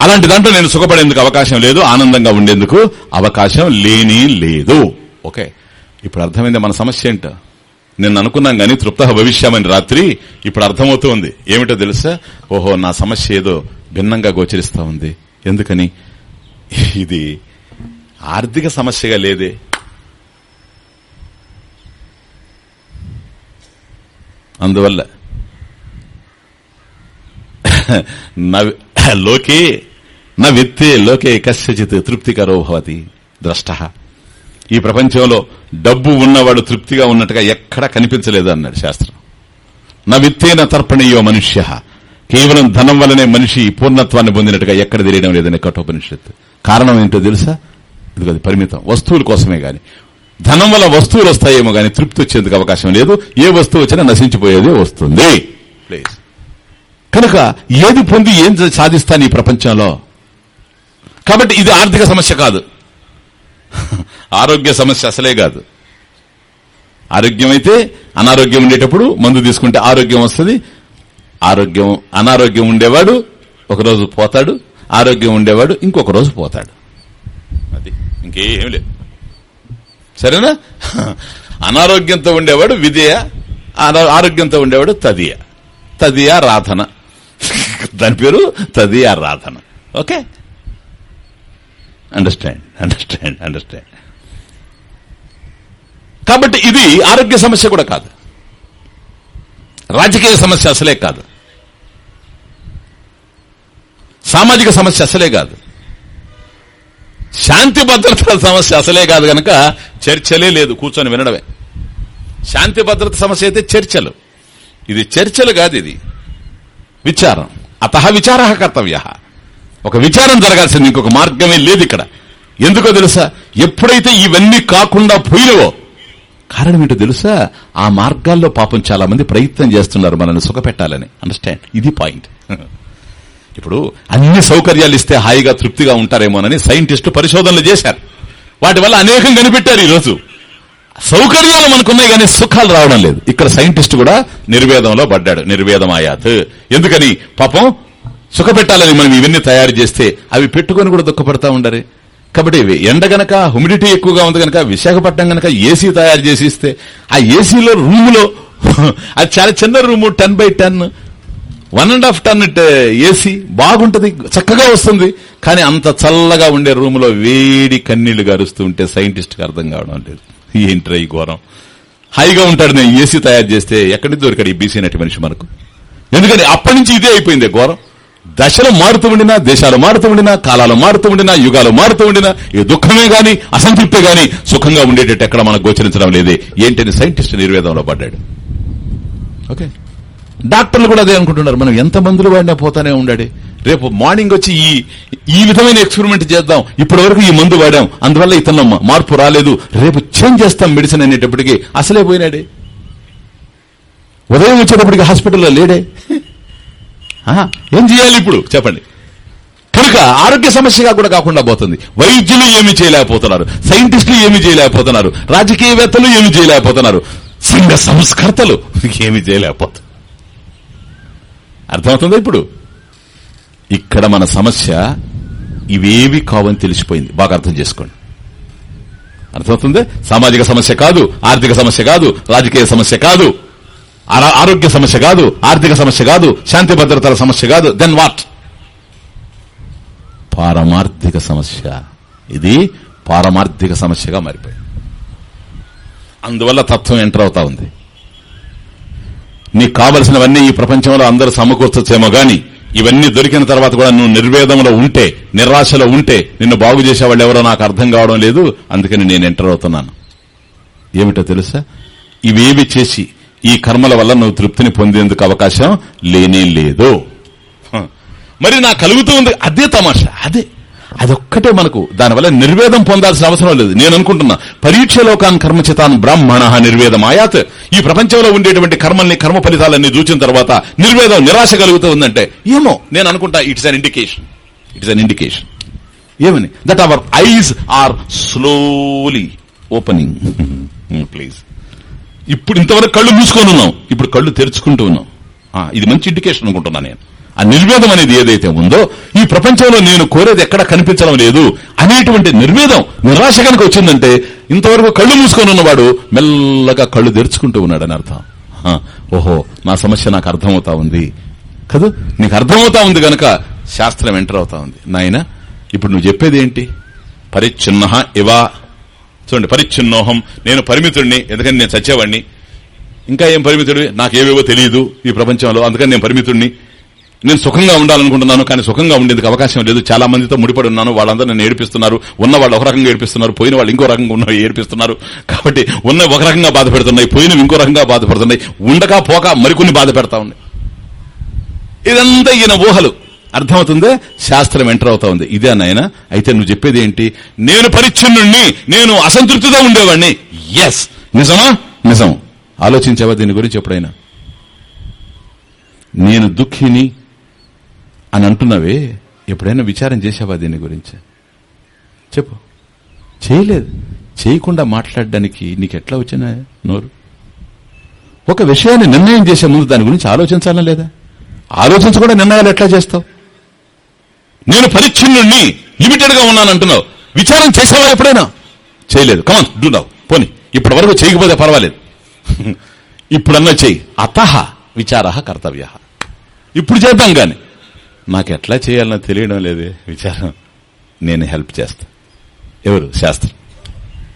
అలాంటి దాంట్లో నేను సుఖపడేందుకు అవకాశం లేదు ఆనందంగా ఉండేందుకు అవకాశం లేని లేదు. ఓకే. ఇప్పుడు అర్థమైంది మన సమస్య ఏంట? నేను అనుకున్నాం కానీ తృప్త భవిష్యమని రాత్రి ఇప్పుడు అర్థమవుతూ ఉంది. ఏమిటో తెలుసా? ఓహో నా సమస్య ఏదో భిన్నంగా గోచరిస్తా ఉంది. ఎందుకని? ఇది ఆర్థిక సమస్యగా లేదే. అందువల్ల లోకే నా విత్తే లోకే కస్యచిత్ తృప్తికరో భవతి ద్రష్ట. ఈ ప్రపంచంలో డబ్బు ఉన్నవాడు తృప్తిగా ఉన్నట్టుగా ఎక్కడా కనిపించలేదు అన్నాడు శాస్త్రం. నా విత్తేన తర్పణీయో మనుష్య కేవలం ధనం వల్లనే మనిషి పూర్ణత్వాన్ని పొందినట్టుగా ఎక్కడ తెలియడం లేదని కఠోపనిషత్తు. కారణం ఏంటో తెలుసా? ఇది పరిమితం. వస్తువుల కోసమే గాని. ధనం వల్ల వస్తువులు వస్తాయేమో గాని తృప్తి వచ్చేందుకు అవకాశం లేదు. ఏ వస్తువు వచ్చినా నశించిపోయేదే వస్తుంది. ప్లీజ్ కనుక ఏది పొంది ఏం సాధిస్తాను ఈ ప్రపంచంలో? కాబట్టి ఇది ఆర్థిక సమస్య కాదు. ఆరోగ్య సమస్య అసలే కాదు. ఆరోగ్యం అయితే అనారోగ్యం ఉండేటప్పుడు మందు తీసుకుంటే ఆరోగ్యం వస్తుంది. ఆరోగ్యం అనారోగ్యం ఉండేవాడు ఒకరోజు పోతాడు. ఆరోగ్యం ఉండేవాడు ఇంకొక రోజు పోతాడు. అది ఇంకేం లేదు. సరేనా? అనారోగ్యంతో ఉండేవాడు విధేయ ఆరోగ్యంతో ఉండేవాడు తదియ. తదియ రాధన. దాని పేరు తదియ రాధన. ఓకే? అండర్స్టాండ్ అండర్స్టాండ్ అండర్స్టాండ్ కాబట్టి ఇది ఆరోగ్య సమస్య కూడా కాదు. రాజకీయ సమస్య అసలే కాదు. సామాజిక సమస్య అసలే కాదు. శాంతి భద్రతల సమస్య అసలే కాదు గనక చర్చలే లేదు కూర్చొని వినడమే. శాంతి భద్రత సమస్య అయితే చర్చలు. ఇది చర్చలు కాదు ఇది. విచారం. అత విచార కర్తవ్య. ఒక విచారం జరగాల్సింది ఇంకొక మార్గమే లేదు ఇక్కడ. ఎందుకో తెలుసా? ఎప్పుడైతే ఇవన్నీ కాకుండా పోయినవో. కారణం ఏంటో తెలుసా? ఆ మార్గాల్లో పాపం చాలా మంది ప్రయత్నం చేస్తున్నారు మనల్ని సుఖపెట్టాలని. అండర్స్టాండ్ ఇది పాయింట్. ఇప్పుడు అన్ని సౌకర్యాలు ఇస్తే హాయిగా తృప్తిగా ఉంటారేమోనని సైంటిస్టు పరిశోధనలు చేశారు. వాటి వల్ల అనేకం కనిపెట్టారు ఈరోజు. సౌకర్యాలు మనకున్నాయి కానీ సుఖాలు రావడం లేదు. ఇక్కడ సైంటిస్ట్ కూడా నిర్వేదంలో పడ్డాడు. నిర్వేదం ఆయాత్. ఎందుకని? పాపం సుఖపెట్టాలని మనం ఇవన్నీ తయారు చేస్తే అవి పెట్టుకొని కూడా దుఃఖపడతా ఉండరు. కాబట్టి ఎండ గనక హ్యూమిడిటీ ఎక్కువగా ఉంది గనక విశాఖపట్నం గనక ఏసీ తయారు చేసి ఇస్తే ఆ ఏసీలో రూములో అది చాలా చిన్న room ten by ten one and half ton AC బాగుంటది చక్కగా వస్తుంది. కానీ అంత చల్లగా ఉండే రూములో వేడి కన్నీళ్ళు గారుస్తూ ఉంటే సైంటిస్ట్కి అర్థం కావడం లేదు. ఏంట్రా ఈ ఘోరం? హాయిగా ఉంటాడు నేను ఏసీ తయారు చేస్తే ఎక్కడి దొరికాడు ఈ బీసీ నటి మనిషి మనకు? ఎందుకని అప్పటి నుంచి ఇదే అయిపోయింది ఘోరం. దశలు మారుతూ ఉండినా దేశాలు మారుతూ ఉండినా కాలాలు మారుతూ ఉండినా యుగాలు మారుతూ ఉండినా ఈ దుఃఖమే గాని అసంతృప్తే గాని సుఖంగా ఉండేటట్టు ఎక్కడ మనకు గోచరించడం లేదే. ఏంటని సైంటిస్ట్ నిర్వేదంలో పడ్డాడు. ఓకే? డాక్టర్లు కూడా అదే అనుకుంటున్నారు. మనం ఎంత మందులు వాడినా పోతానే ఉండాడే రేపు మార్నింగ్ వచ్చి ఈ ఈ విధమైన ఎక్స్పెరిమెంట్ చేద్దాం. ఇప్పటి వరకు ఈ మందు వాడాం. అందువల్ల ఇతను మార్పు రాలేదు. రేపు చేంజ్ చేస్తాం మెడిసిన్ అనేటప్పటికీ అసలే పోయినాడే. ఉదయం వచ్చేటప్పటికి హాస్పిటల్లో లేడే. ఏం చేయాలి ఇప్పుడు? చెప్పండి. కనుక ఆరోగ్య సమస్యగా కూడా కాకుండా పోతుంది. వైద్యులు ఏమి చేయలేకపోతున్నారు. సైంటిస్టులు ఏమి చేయలేకపోతున్నారు. రాజకీయవేత్తలు ఏమి చేయలేకపోతున్నారు. సంఘ సంస్కర్తలు ఏమి చేయలేకపోతున్నారు. అర్థమవుతుందా ఇప్పుడు? ఇక్కడ మన సమస్య ఇవేవి కావని తెలిసిపోయింది. బాగా అర్థం చేసుకోండి. అర్థమవుతుంది? సామాజిక సమస్య కాదు ఆర్థిక సమస్య కాదు రాజకీయ సమస్య కాదు ఆరా- ఆరోగ్య సమస్య కాదు ఆర్థిక సమస్య కాదు శాంతి భద్రతల సమస్య కాదు దెన్ వాట్ పారమార్థిక సమస్య. ఇది పారమార్థిక సమస్యగా మారిపోయింది. అందువల్ల తత్వం ఎంటర్ అవుతా ఉంది. నీకు కావలసినవన్నీ ఈ ప్రపంచంలో అందరూ సమకూర్చచ్చేమో గాని ఇవన్నీ దొరికిన తర్వాత కూడా నువ్వు నిర్వేదంలో ఉంటే నిరాశలో ఉంటే నిన్ను బాగు చేసేవాళ్ళు ఎవరో నాకు అర్థం కావడం లేదు అందుకని నేను ఎంటర్ అవుతున్నాను. ఏమిటో తెలుసా? ఇవేవి చేసి ఈ కర్మల వల్ల నువ్వు తృప్తిని పొందేందుకు అవకాశం లేనే లేదు. మరి నాకు కలుగుతూ ఉంది అదే తమాషా అదే. అదొక్కటే మనకు. దానివల్ల నిర్వేదం పొందాల్సిన అవసరం లేదు. నేను అనుకుంటున్నా పరీక్షలోకాన్ కర్మచితాన్ బ్రాహ్మణ నిర్వేదం ఆయాత్ ఈ ప్రపంచంలో ఉండేటువంటి కర్మల్ని కర్మ ఫలితాలన్నీ చూచిన తర్వాత నిర్వేదం నిరాశ కలుగుతూ ఉందంటే ఏమో నేను అనుకుంటా it's an indication it's an indication ఏమని? That our eyes are slowly opening please ఇప్పుడు ఇంతవరకు కళ్ళు మూసుకొని ఉన్నాం. ఇప్పుడు కళ్ళు తెరుచుకుంటూ ఉన్నాం. ఇది మంచి ఇండికేషన్ అనుకుంటున్నా నేను. ఆ నిర్వేదం అనేది ఏదైతే ఉందో ఈ ప్రపంచంలో నేను కోరేది ఎక్కడ కనిపించడం లేదు అనేటువంటి నిర్వేదం నిరాశ కనుక వచ్చిందంటే ఇంతవరకు కళ్ళు మూసుకొని ఉన్నవాడు మెల్లగా కళ్ళు తెరుచుకుంటూ ఉన్నాడని అర్థం. ఓహో నా సమస్య నాకు అర్థమవుతా ఉంది. కదా? నీకు అర్థమవుతా ఉంది గనక శాస్త్రం ఎంటర్ అవుతా ఉంది. నాయన ఇప్పుడు నువ్వు చెప్పేది ఏంటి? పరిచ్ఛిన్న ఇవా. చూడండి పరిచ్ఛిన్నోహం. నేను పరిమితుడిని ఎందుకని నేను చచ్చేవాడిని ఇంకా ఏం పరిమితుడి నాకేవేవో తెలియదు ఈ ప్రపంచంలో అందుకని నేను పరిమితుడిని. నేను సుఖంగా ఉండాలనుకుంటున్నాను కానీ సుఖంగా ఉండేందుకు అవకాశం లేదు. చాలా మందితో ముడిపడి ఉన్నాను. వాళ్ళందరూ నన్ను ఏడిపిస్తున్నారు. ఉన్న వాళ్ళు ఒక రకంగా ఏడిపిస్తున్నారు. పోయిన వాళ్ళు ఇంకో రకంగా ఉన్న ఏడిపిస్తున్నారు. కాబట్టి ఉన్న ఒక రకంగా బాధ పెడుతున్నాయి పోయినవి ఇంకో రకంగా బాధపడుతున్నాయి. ఉండగా పోక మరికొన్ని బాధ పెడతా ఉన్నాయి. ఇదంతా ఈయన ఊహలు. అర్థమవుతుందే? శాస్త్రం ఎంటర్ అవుతా ఉంది. ఇదే నాయన. అయితే నువ్వు చెప్పేది ఏంటి? నేను పరిచ్ఛిన్నుణ్ణి నేను అసంతృప్తితో ఉండేవాడిని ఎస్ నిజమా? నిజం. ఆలోచించావా దీని గురించి ఎప్పుడైనా? నేను దుఃఖిని అని అంటున్నావే? ఎప్పుడైనా విచారం చేసావా దీని గురించి? చెప్పు. చేయలేదు. చేయకుండా మాట్లాడడానికి నీకు ఎట్లా వచ్చిన నోరు? ఒక విషయాన్ని నిర్ణయం చేసే ముందు దాని గురించి ఆలోచించాలా లేదా? ఆలోచించకుండా నిర్ణయాలు ఎట్లా చేస్తావు? నేను పరిచ్ఛిన్నుణ్ణి లిమిటెడ్గా ఉన్నాను అంటున్నావు విచారం చేసావా ఎప్పుడైనా? చేయలేదు. కమాన్ డూ నవ్ పోని. ఇప్పటి వరకు చేయకపోతే పర్వాలేదు. ఇప్పుడన్నా చెయ్యి అత విచార కర్తవ్య. ఇప్పుడు చేద్దాం గాని. నాకు ఎట్లా చేయాలనో తెలియడం లేదే. విచారం. నేను హెల్ప్ చేస్తా. ఎవరు? శాస్త్రం.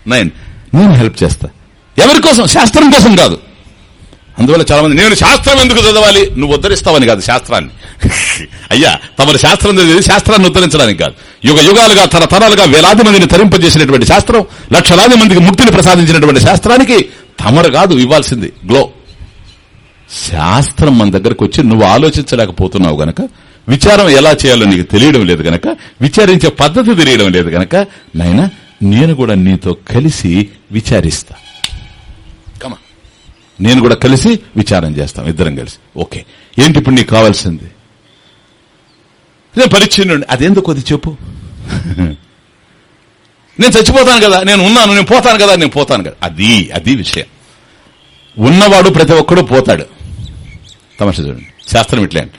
నైన్. నేను హెల్ప్ చేస్తా. ఎవరి కోసం? శాస్త్రం కోసం కాదు. అందువల్ల చాలా మంది నేను శాస్త్రం ఎందుకు చదవాలి? నువ్వు ఉద్ధరిస్తావని కాదు శాస్త్రాన్ని. అయ్యా తమరు శాస్త్రం చదివేది శాస్త్రాన్ని ఉద్ధరించడానికి కాదు. యుగ యుగాలుగా తరతరాలుగా వేలాది మందిని తరింపజేసినటువంటి శాస్త్రం లక్షలాది మందికి ముక్తిని ప్రసాదించినటువంటి శాస్త్రానికి తమరు కాదు ఇవ్వాల్సింది. గ్లో. శాస్త్రం మన దగ్గరకు వచ్చి నువ్వు ఆలోచించలేకపోతున్నావు గనక విచారం ఎలా చేయాలో నీకు తెలియడం లేదు గనక విచారించే పద్ధతి తెలియడం లేదు గనక నాయన నేను కూడా నీతో కలిసి విచారిస్తా. కమా నేను కూడా కలిసి విచారం చేస్తాం ఇద్దరం కలిసి. ఓకే. ఏంటి ఇప్పుడు నీకు కావాల్సింది? నేను పరిచ్ఛిన్నుండి అదేందుకు అది చెప్పు. నేను చచ్చిపోతాను కదా నేను ఉన్నాను నేను పోతాను కదా నేను పోతాను కదా. అది అది విషయం. ఉన్నవాడు ప్రతి ఒక్కడు పోతాడు. తమాష చూడండి. శాస్త్రం ఇట్లే అండి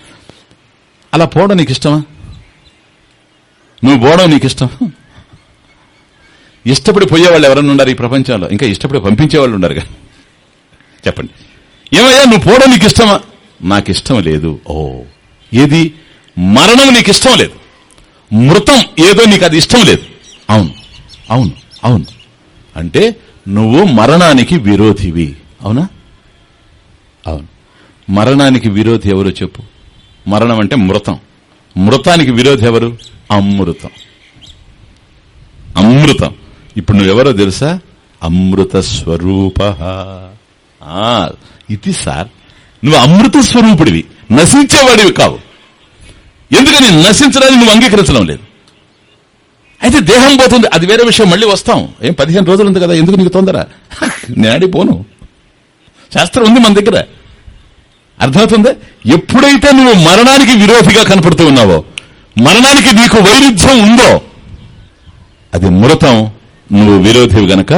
అలా పోవడం నీకు ఇష్టమా నువ్వు పోవడం నీకు ఇష్టం ఇష్టపడి పోయేవాళ్ళు ఎవరన్నా ఉన్నారు ఈ ప్రపంచంలో? ఇంకా ఇష్టపడి పంపించేవాళ్ళు ఉన్నారు కదా. చెప్పండి. ఏమయ్యా నువ్వు పోవడం నీకు ఇష్టమా నాకు ఇష్టం లేదు. ఓ. ఏది? మరణం నీకు ఇష్టం లేదు. మృతం ఏదో నీకు అది ఇష్టం లేదు. అవును. అవును. అవును. అంటే నువ్వు మరణానికి విరోధివి. అవునా? అవును. మరణానికి విరోధి ఎవరో చెప్పు. మరణం అంటే మృతం. మృతానికి విరోధి ఎవరు? అమృతం. అమృతం. ఇప్పుడు నువ్వెవరో తెలుసా? అమృత స్వరూప. ఇది సార్ నువ్వు అమృత స్వరూపుడివి. నశించేవాడివి కావు. ఎందుకని నశించడానికి నువ్వు అంగీకరించడం లేదు? అయితే దేహం పోతుంది. అది వేరే విషయం. మళ్ళీ వస్తాం. ఏం పదిహేను రోజులు ఉంది కదా. ఎందుకు నీకు తొందర? నేనాడి పోను. శాస్త్రం ఉంది మన దగ్గర. అర్థమవుతుందా? ఎప్పుడైతే నువ్వు మరణానికి విరోధిగా కనపడుతూ ఉన్నావో మరణానికి నీకు వైరుధ్యం ఉందో అది మృతం. నువ్వు విరోధివి గనక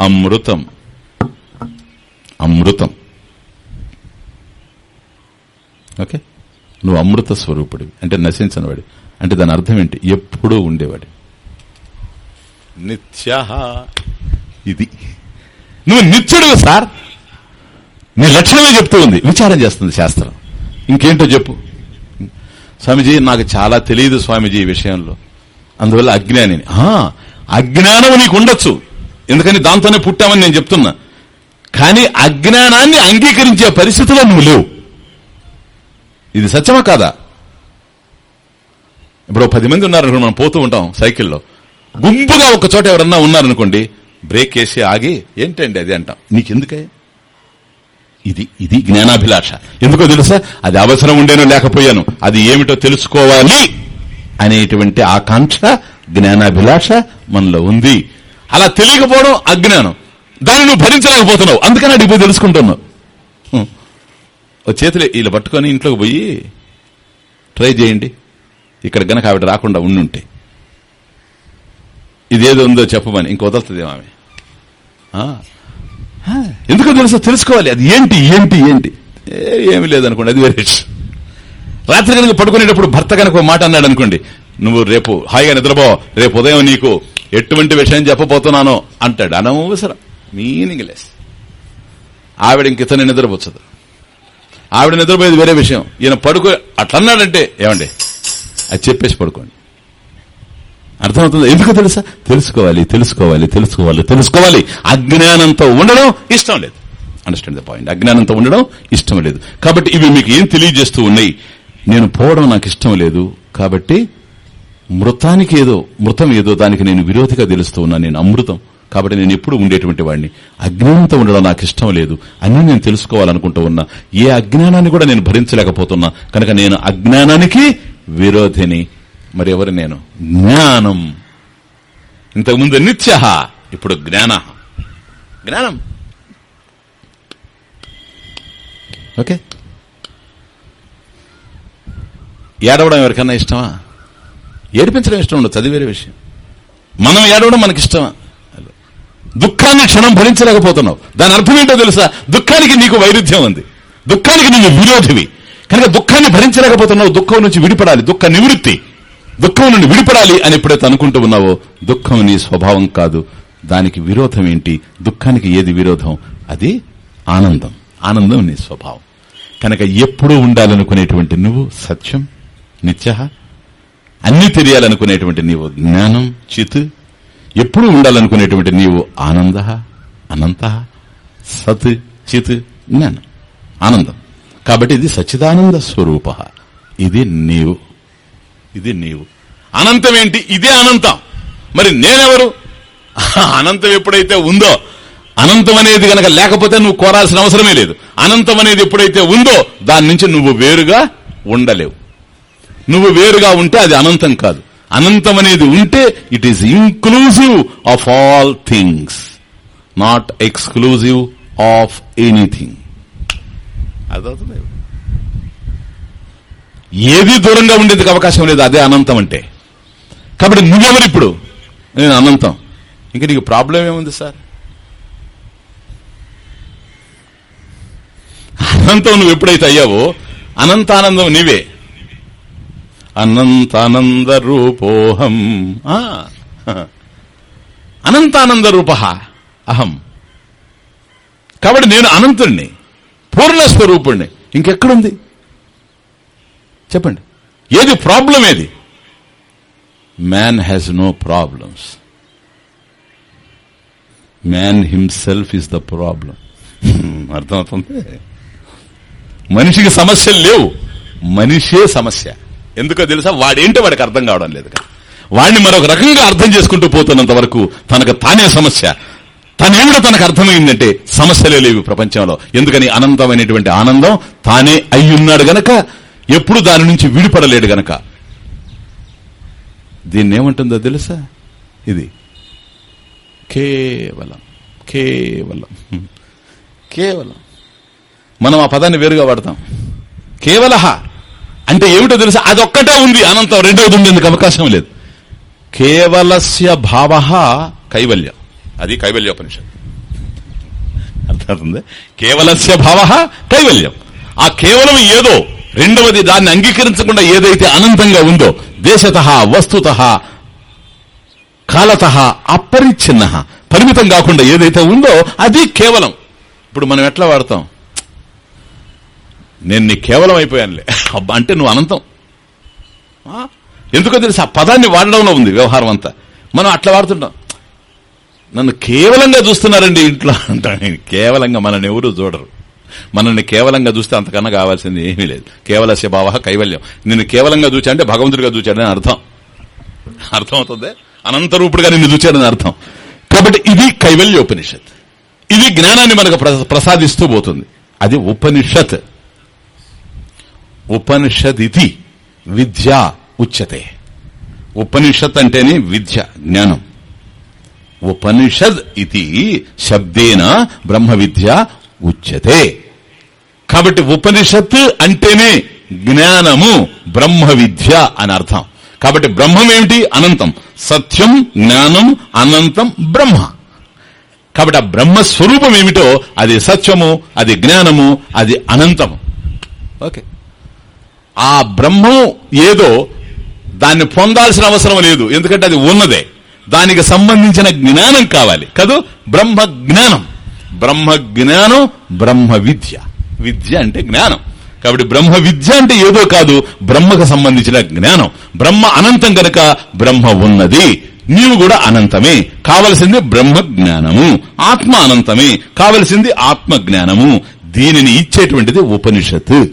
అమృతం. అమృతం. ఓకే? నువ్వు అమృత స్వరూపుడివి. అంటే నశించనివాడి అంటే దాని అర్థం ఏంటి? ఎప్పుడూ ఉండేవాడి నిత్య. ఇది. నువ్వు నిత్యుడు సార్. నీ లక్ష్యమే చెప్తూ ఉంది. విచారం చేస్తుంది శాస్త్రం. ఇంకేంటో చెప్పు. స్వామిజీ నాకు చాలా తెలియదు స్వామిజీ ఈ విషయంలో. అందువల్ల అజ్ఞాని అజ్ఞానం నీకు ఉండొచ్చు. ఎందుకని దాంతోనే పుట్టామని నేను చెప్తున్నా. కానీ అజ్ఞానాన్ని అంగీకరించే పరిస్థితిలో నువ్వు లేవు. ఇది సత్యమా కాదా? ఇప్పుడు పది మంది ఉన్నారనుకోండి మనం పోతూ ఉంటాం సైకిల్లో. గుంపుగా ఒక చోట ఎవరన్నా ఉన్నారనుకోండి బ్రేక్ వేసి ఆగి ఏంటండి అది అంటాం. నీకెందుకే ఇది ఇది జ్ఞానాభిలాష. ఎందుకో తెలుసా? అది అవసరం ఉండేనో లేకపోయాను అది ఏమిటో తెలుసుకోవాలి అనేటువంటి ఆకాంక్ష జ్ఞానాభిలాష మనలో ఉంది. అలా తెలియకపోవడం అజ్ఞానం. దాన్ని నువ్వు భరించలేకపోతున్నావు. అందుకని అడిగి పోయి తెలుసుకుంటున్నావు. ఓ చేతులు ఇలా పట్టుకొని ఇంట్లోకి పోయి ట్రై చేయండి. ఇక్కడ గనక ఆవిడ రాకుండా ఉండుంటే. ఇదేదో ఉందో చెప్పమని. ఇంక వదలుతుందేమో ఆమె. ఎందుకో తెలుసా తెలుసుకోవాలి. అది ఏంటి ఏంటి ఏంటి? ఏ, లేదనుకోండి అది వేరే విషయం. రాత్రి కనుక పడుకునేటప్పుడు భర్త కనుక మాట అన్నాడు అనుకోండి నువ్వు రేపు హాయిగా నిద్రపో రేపు ఉదయం నీకు ఎటువంటి విషయం చెప్పబోతున్నానో అంటాడు. అనవసరం. మీనింగ్ లెస్ ఆవిడ ఇంకితనే నిద్రపోచ్చదు. ఆవిడ నిద్రపోయేది వేరే విషయం. ఈయన పడుకో అట్లన్నాడంటే ఏమండి? అది చెప్పేసి పడుకోండి. అర్థమవుతుంది? ఎందుకు తెలుసా? తెలుసుకోవాలి తెలుసుకోవాలి తెలుసుకోవాలి తెలుసుకోవాలి. అజ్ఞానంతో ఉండడం ఇష్టం లేదు. అండర్స్టాండ్ ద పాయింట్ అజ్ఞానంతో ఉండడం ఇష్టం లేదు. కాబట్టి ఇవి మీకు ఏం తెలియజేస్తూ ఉన్నాయి? నేను పోవడం నాకు ఇష్టం లేదు. కాబట్టి మృతానికి ఏదో మృతం ఏదో దానికి నేను విరోధిగా తెలుస్తూ ఉన్నా నేను అమృతం. కాబట్టి నేను ఎప్పుడు ఉండేటువంటి వాడిని. అజ్ఞానంతో ఉండడం నాకు ఇష్టం లేదు. అన్నీ నేను తెలుసుకోవాలనుకుంటూ ఉన్నా. ఏ అజ్ఞానాన్ని కూడా నేను భరించలేకపోతున్నా. కనుక నేను అజ్ఞానానికి విరోధిని. మరి ఎవరు నేను? జ్ఞానం. ఇంతకుముందు నిత్య ఇప్పుడు జ్ఞాన. జ్ఞానం. ఓకే. ఏడవడం ఎవరికన్నా ఇష్టమా? ఏడిపించడం ఇష్టం ఉండదు చదివేరే విషయం. మనం ఏడవడం మనకి ఇష్టమా? దుఃఖాన్ని క్షణం భరించలేకపోతున్నావు. దాని అర్థం ఏంటో తెలుసా? దుఃఖానికి నీకు వైరుధ్యం ఉంది. దుఃఖానికి నీకు విరోధివి. కనుక దుఃఖాన్ని భరించలేకపోతున్నావు దుఃఖం నుంచి విడిపడాలి. దుఃఖ నివృత్తి. దుఃఖం నుండి విడిపడాలి అని ఎప్పుడైతే అనుకుంటూ ఉన్నావో దుఃఖం నీ స్వభావం కాదు. దానికి విరోధం ఏంటి? దుఃఖానికి ఏది విరోధం? అది ఆనందం. ఆనందం నీ స్వభావం. కనుక ఎప్పుడూ ఉండాలనుకునేటువంటి నువ్వు సత్యం నిత్య అన్ని తెలియాలనుకునేటువంటి నీవు జ్ఞానం చిత్. ఎప్పుడు ఉండాలనుకునేటువంటి నీవు ఆనంద అనంత సత్ చిత్ జ్ఞానం ఆనందం. కాబట్టి ఇది సచ్చిదానంద స్వరూప. ఇది నీవు. ఇది నీవు. అనంతం ఏంటి? ఇదే అనంతం. మరి నేనెవరు? అనంతం ఎప్పుడైతే ఉందో అనంతం అనేది గనక లేకపోతే నువ్వు కోరాల్సిన అవసరమే లేదు. అనంతం అనేది ఎప్పుడైతే ఉందో దాని నుంచి నువ్వు వేరుగా ఉండలేవు. నువ్వు వేరుగా ఉంటే అది అనంతం కాదు. అనంతం అనేది ఉంటే it is inclusive of all things not exclusive of anything అదవుతుంది ఏది దూరంగా ఉండేందుకు అవకాశం లేదు అదే అనంతం అంటే. కాబట్టి నువ్వెవరు ఇప్పుడు? నేను అనంతం. ఇంకా నీకు ప్రాబ్లం ఏముంది సార్? అనంతం నువ్వు ఎప్పుడైతే అయ్యావో అనంతానందం నీవే. అనంతానంద రూపోహం. ఆ, అనంతానంద రూప అహం. కాబట్టి నేను అనంతుణ్ణి పూర్ణ స్వరూపుణ్ణి ఇంకెక్కడుంది? చెప్పండి. ఏది ప్రాబ్లం ఏది? Man has no problems man himself is the problem అర్థమవుతుంది? మనిషికి సమస్యలు లేవు. మనిషే సమస్య. ఎందుకో తెలుసా? వాడేంటో వాడికి అర్థం కావడం లేదు వాడిని మరొక రకంగా అర్థం చేసుకుంటూ పోతున్నంత వరకు తనకు తానే సమస్య. తనేమిటో తనకు అర్థమైందంటే సమస్యలే లేవు ప్రపంచంలో. ఎందుకని? అనంతమైనటువంటి ఆనందం తానే అయ్యున్నాడు గనక ఎప్పుడు దాని నుంచి విడిపడలేడు గనక. దీన్ని ఏమంటుందో తెలుసా? ఇది. కేవలం కేవలం. కేవలం. మనం ఆ పదాన్ని వేరుగా వాడతాం. కేవలహ. అంటే ఏమిటో తెలుసా? అదొక్కటే ఉంది అనంతం రెండవది ఉండేందుకు అవకాశం లేదు. కేవలస్య భావ కైవల్యం. అది కైవల్యోపనిషత్ అర్థమవుతుంది? కేవలస్య భావ కైవల్యం. ఆ కేవలం ఏదో రెండవది దాన్ని అంగీకరించకుండా ఏదైతే అనంతంగా ఉందో దేశత వస్తుత కాలత అపరిచ్ఛిన్న పరిమితం కాకుండా ఏదైతే ఉందో అది కేవలం. ఇప్పుడు మనం ఎట్లా వాడతాం? నేను నీ కేవలం అయిపోయానులే. అబ్బా అంటే నువ్వు అనంతం. ఆ? ఎందుకో తెలుసు? ఆ పదాన్ని వాడడంలో ఉంది వ్యవహారం అంతా. మనం అట్లా వాడుతుంటాం. నన్ను కేవలంగా చూస్తున్నారండి ఇంట్లో అంటాను. కేవలంగా మనల్ని ఎవరు చూడరు. మనల్ని కేవలంగా చూస్తే అంతకన్నా కావాల్సింది ఏమీ లేదు. కేవలస్య భావ కైవల్యం. నిన్ను కేవలంగా చూచా అంటే భగవంతుడిగా చూచాడని అర్థం. అర్థం అవుతుంది అనంతరూపుడుగా నిన్ను చూచాడని అర్థం. కాబట్టి ఇది కైవల్యోపనిషత్. ఇది జ్ఞానాన్ని మనకు ప్రసాదిస్తూ పోతుంది. అది ఉపనిషత్. ఉపనిషదితి విద్య ఉచ్యతే. ఉపనిషత్ అంటేనే విద్య జ్ఞానం. ఉపనిషద్ ఇది శబ్దేన బ్రహ్మ విద్య ఉచ్యతే. కాబట్టి ఉపనిషత్ అంటేనే జ్ఞానము బ్రహ్మ విద్య అని అర్థం. కాబట్టి బ్రహ్మం ఏమిటి అనంతం. సత్యం జ్ఞానం అనంతం బ్రహ్మ. కాబట్టి ఆ బ్రహ్మస్వరూపం ఏమిటో అది సత్యము అది జ్ఞానము అది అనంతము. ఓకే. ఆ బ్రహ్మం ఏదో దాన్ని పొందాల్సిన అవసరం లేదు. ఎందుకంటే అది ఉన్నదే. దానికి సంబంధించిన జ్ఞానం కావాలి. కదూ? బ్రహ్మ జ్ఞానం బ్రహ్మ జ్ఞానం బ్రహ్మ విద్య విద్య అంటే జ్ఞానం. కాబట్టి బ్రహ్మ విద్య అంటే ఏదో కాదు బ్రహ్మకు సంబంధించిన జ్ఞానం. బ్రహ్మ అనంతం గనక బ్రహ్మ ఉన్నది. నీవు కూడా అనంతమే. కావలసింది బ్రహ్మ జ్ఞానము ఆత్మ అనంతమే. కావలసింది ఆత్మ జ్ఞానము దీనిని ఇచ్చేటువంటిది ఉపనిషత్.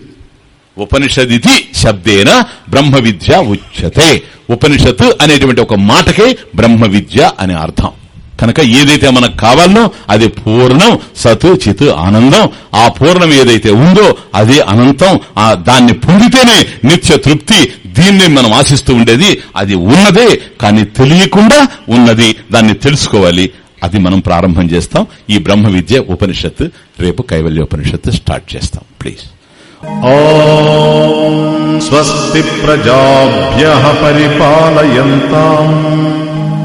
ఉపనిషదితి శబ్దేన బ్రహ్మ విద్య ఉచ్యతే. ఉపనిషత్ అనేటువంటి ఒక మాటకే బ్రహ్మ విద్య అనే అర్థం. కనుక ఏదైతే మనకు కావాలనో అది పూర్ణం సతు చితు ఆనందం. ఆ పూర్ణం ఏదైతే ఉందో అది అనంతం. ఆ దాన్ని పొందితేనే నిత్య తృప్తి. దీన్ని మనం ఆశిస్తూ ఉండేది. అది ఉన్నదే కానీ తెలియకుండా ఉన్నది. దాన్ని తెలుసుకోవాలి. అది మనం ప్రారంభం చేస్తాం. ఈ బ్రహ్మ విద్య ఉపనిషత్ రేపు కైవల్యోపనిషత్తు స్టార్ట్ చేస్తాం. ప్లీజ్. స్వస్తి ప్రజాభ్య పరిపాలయంతా.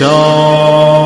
show.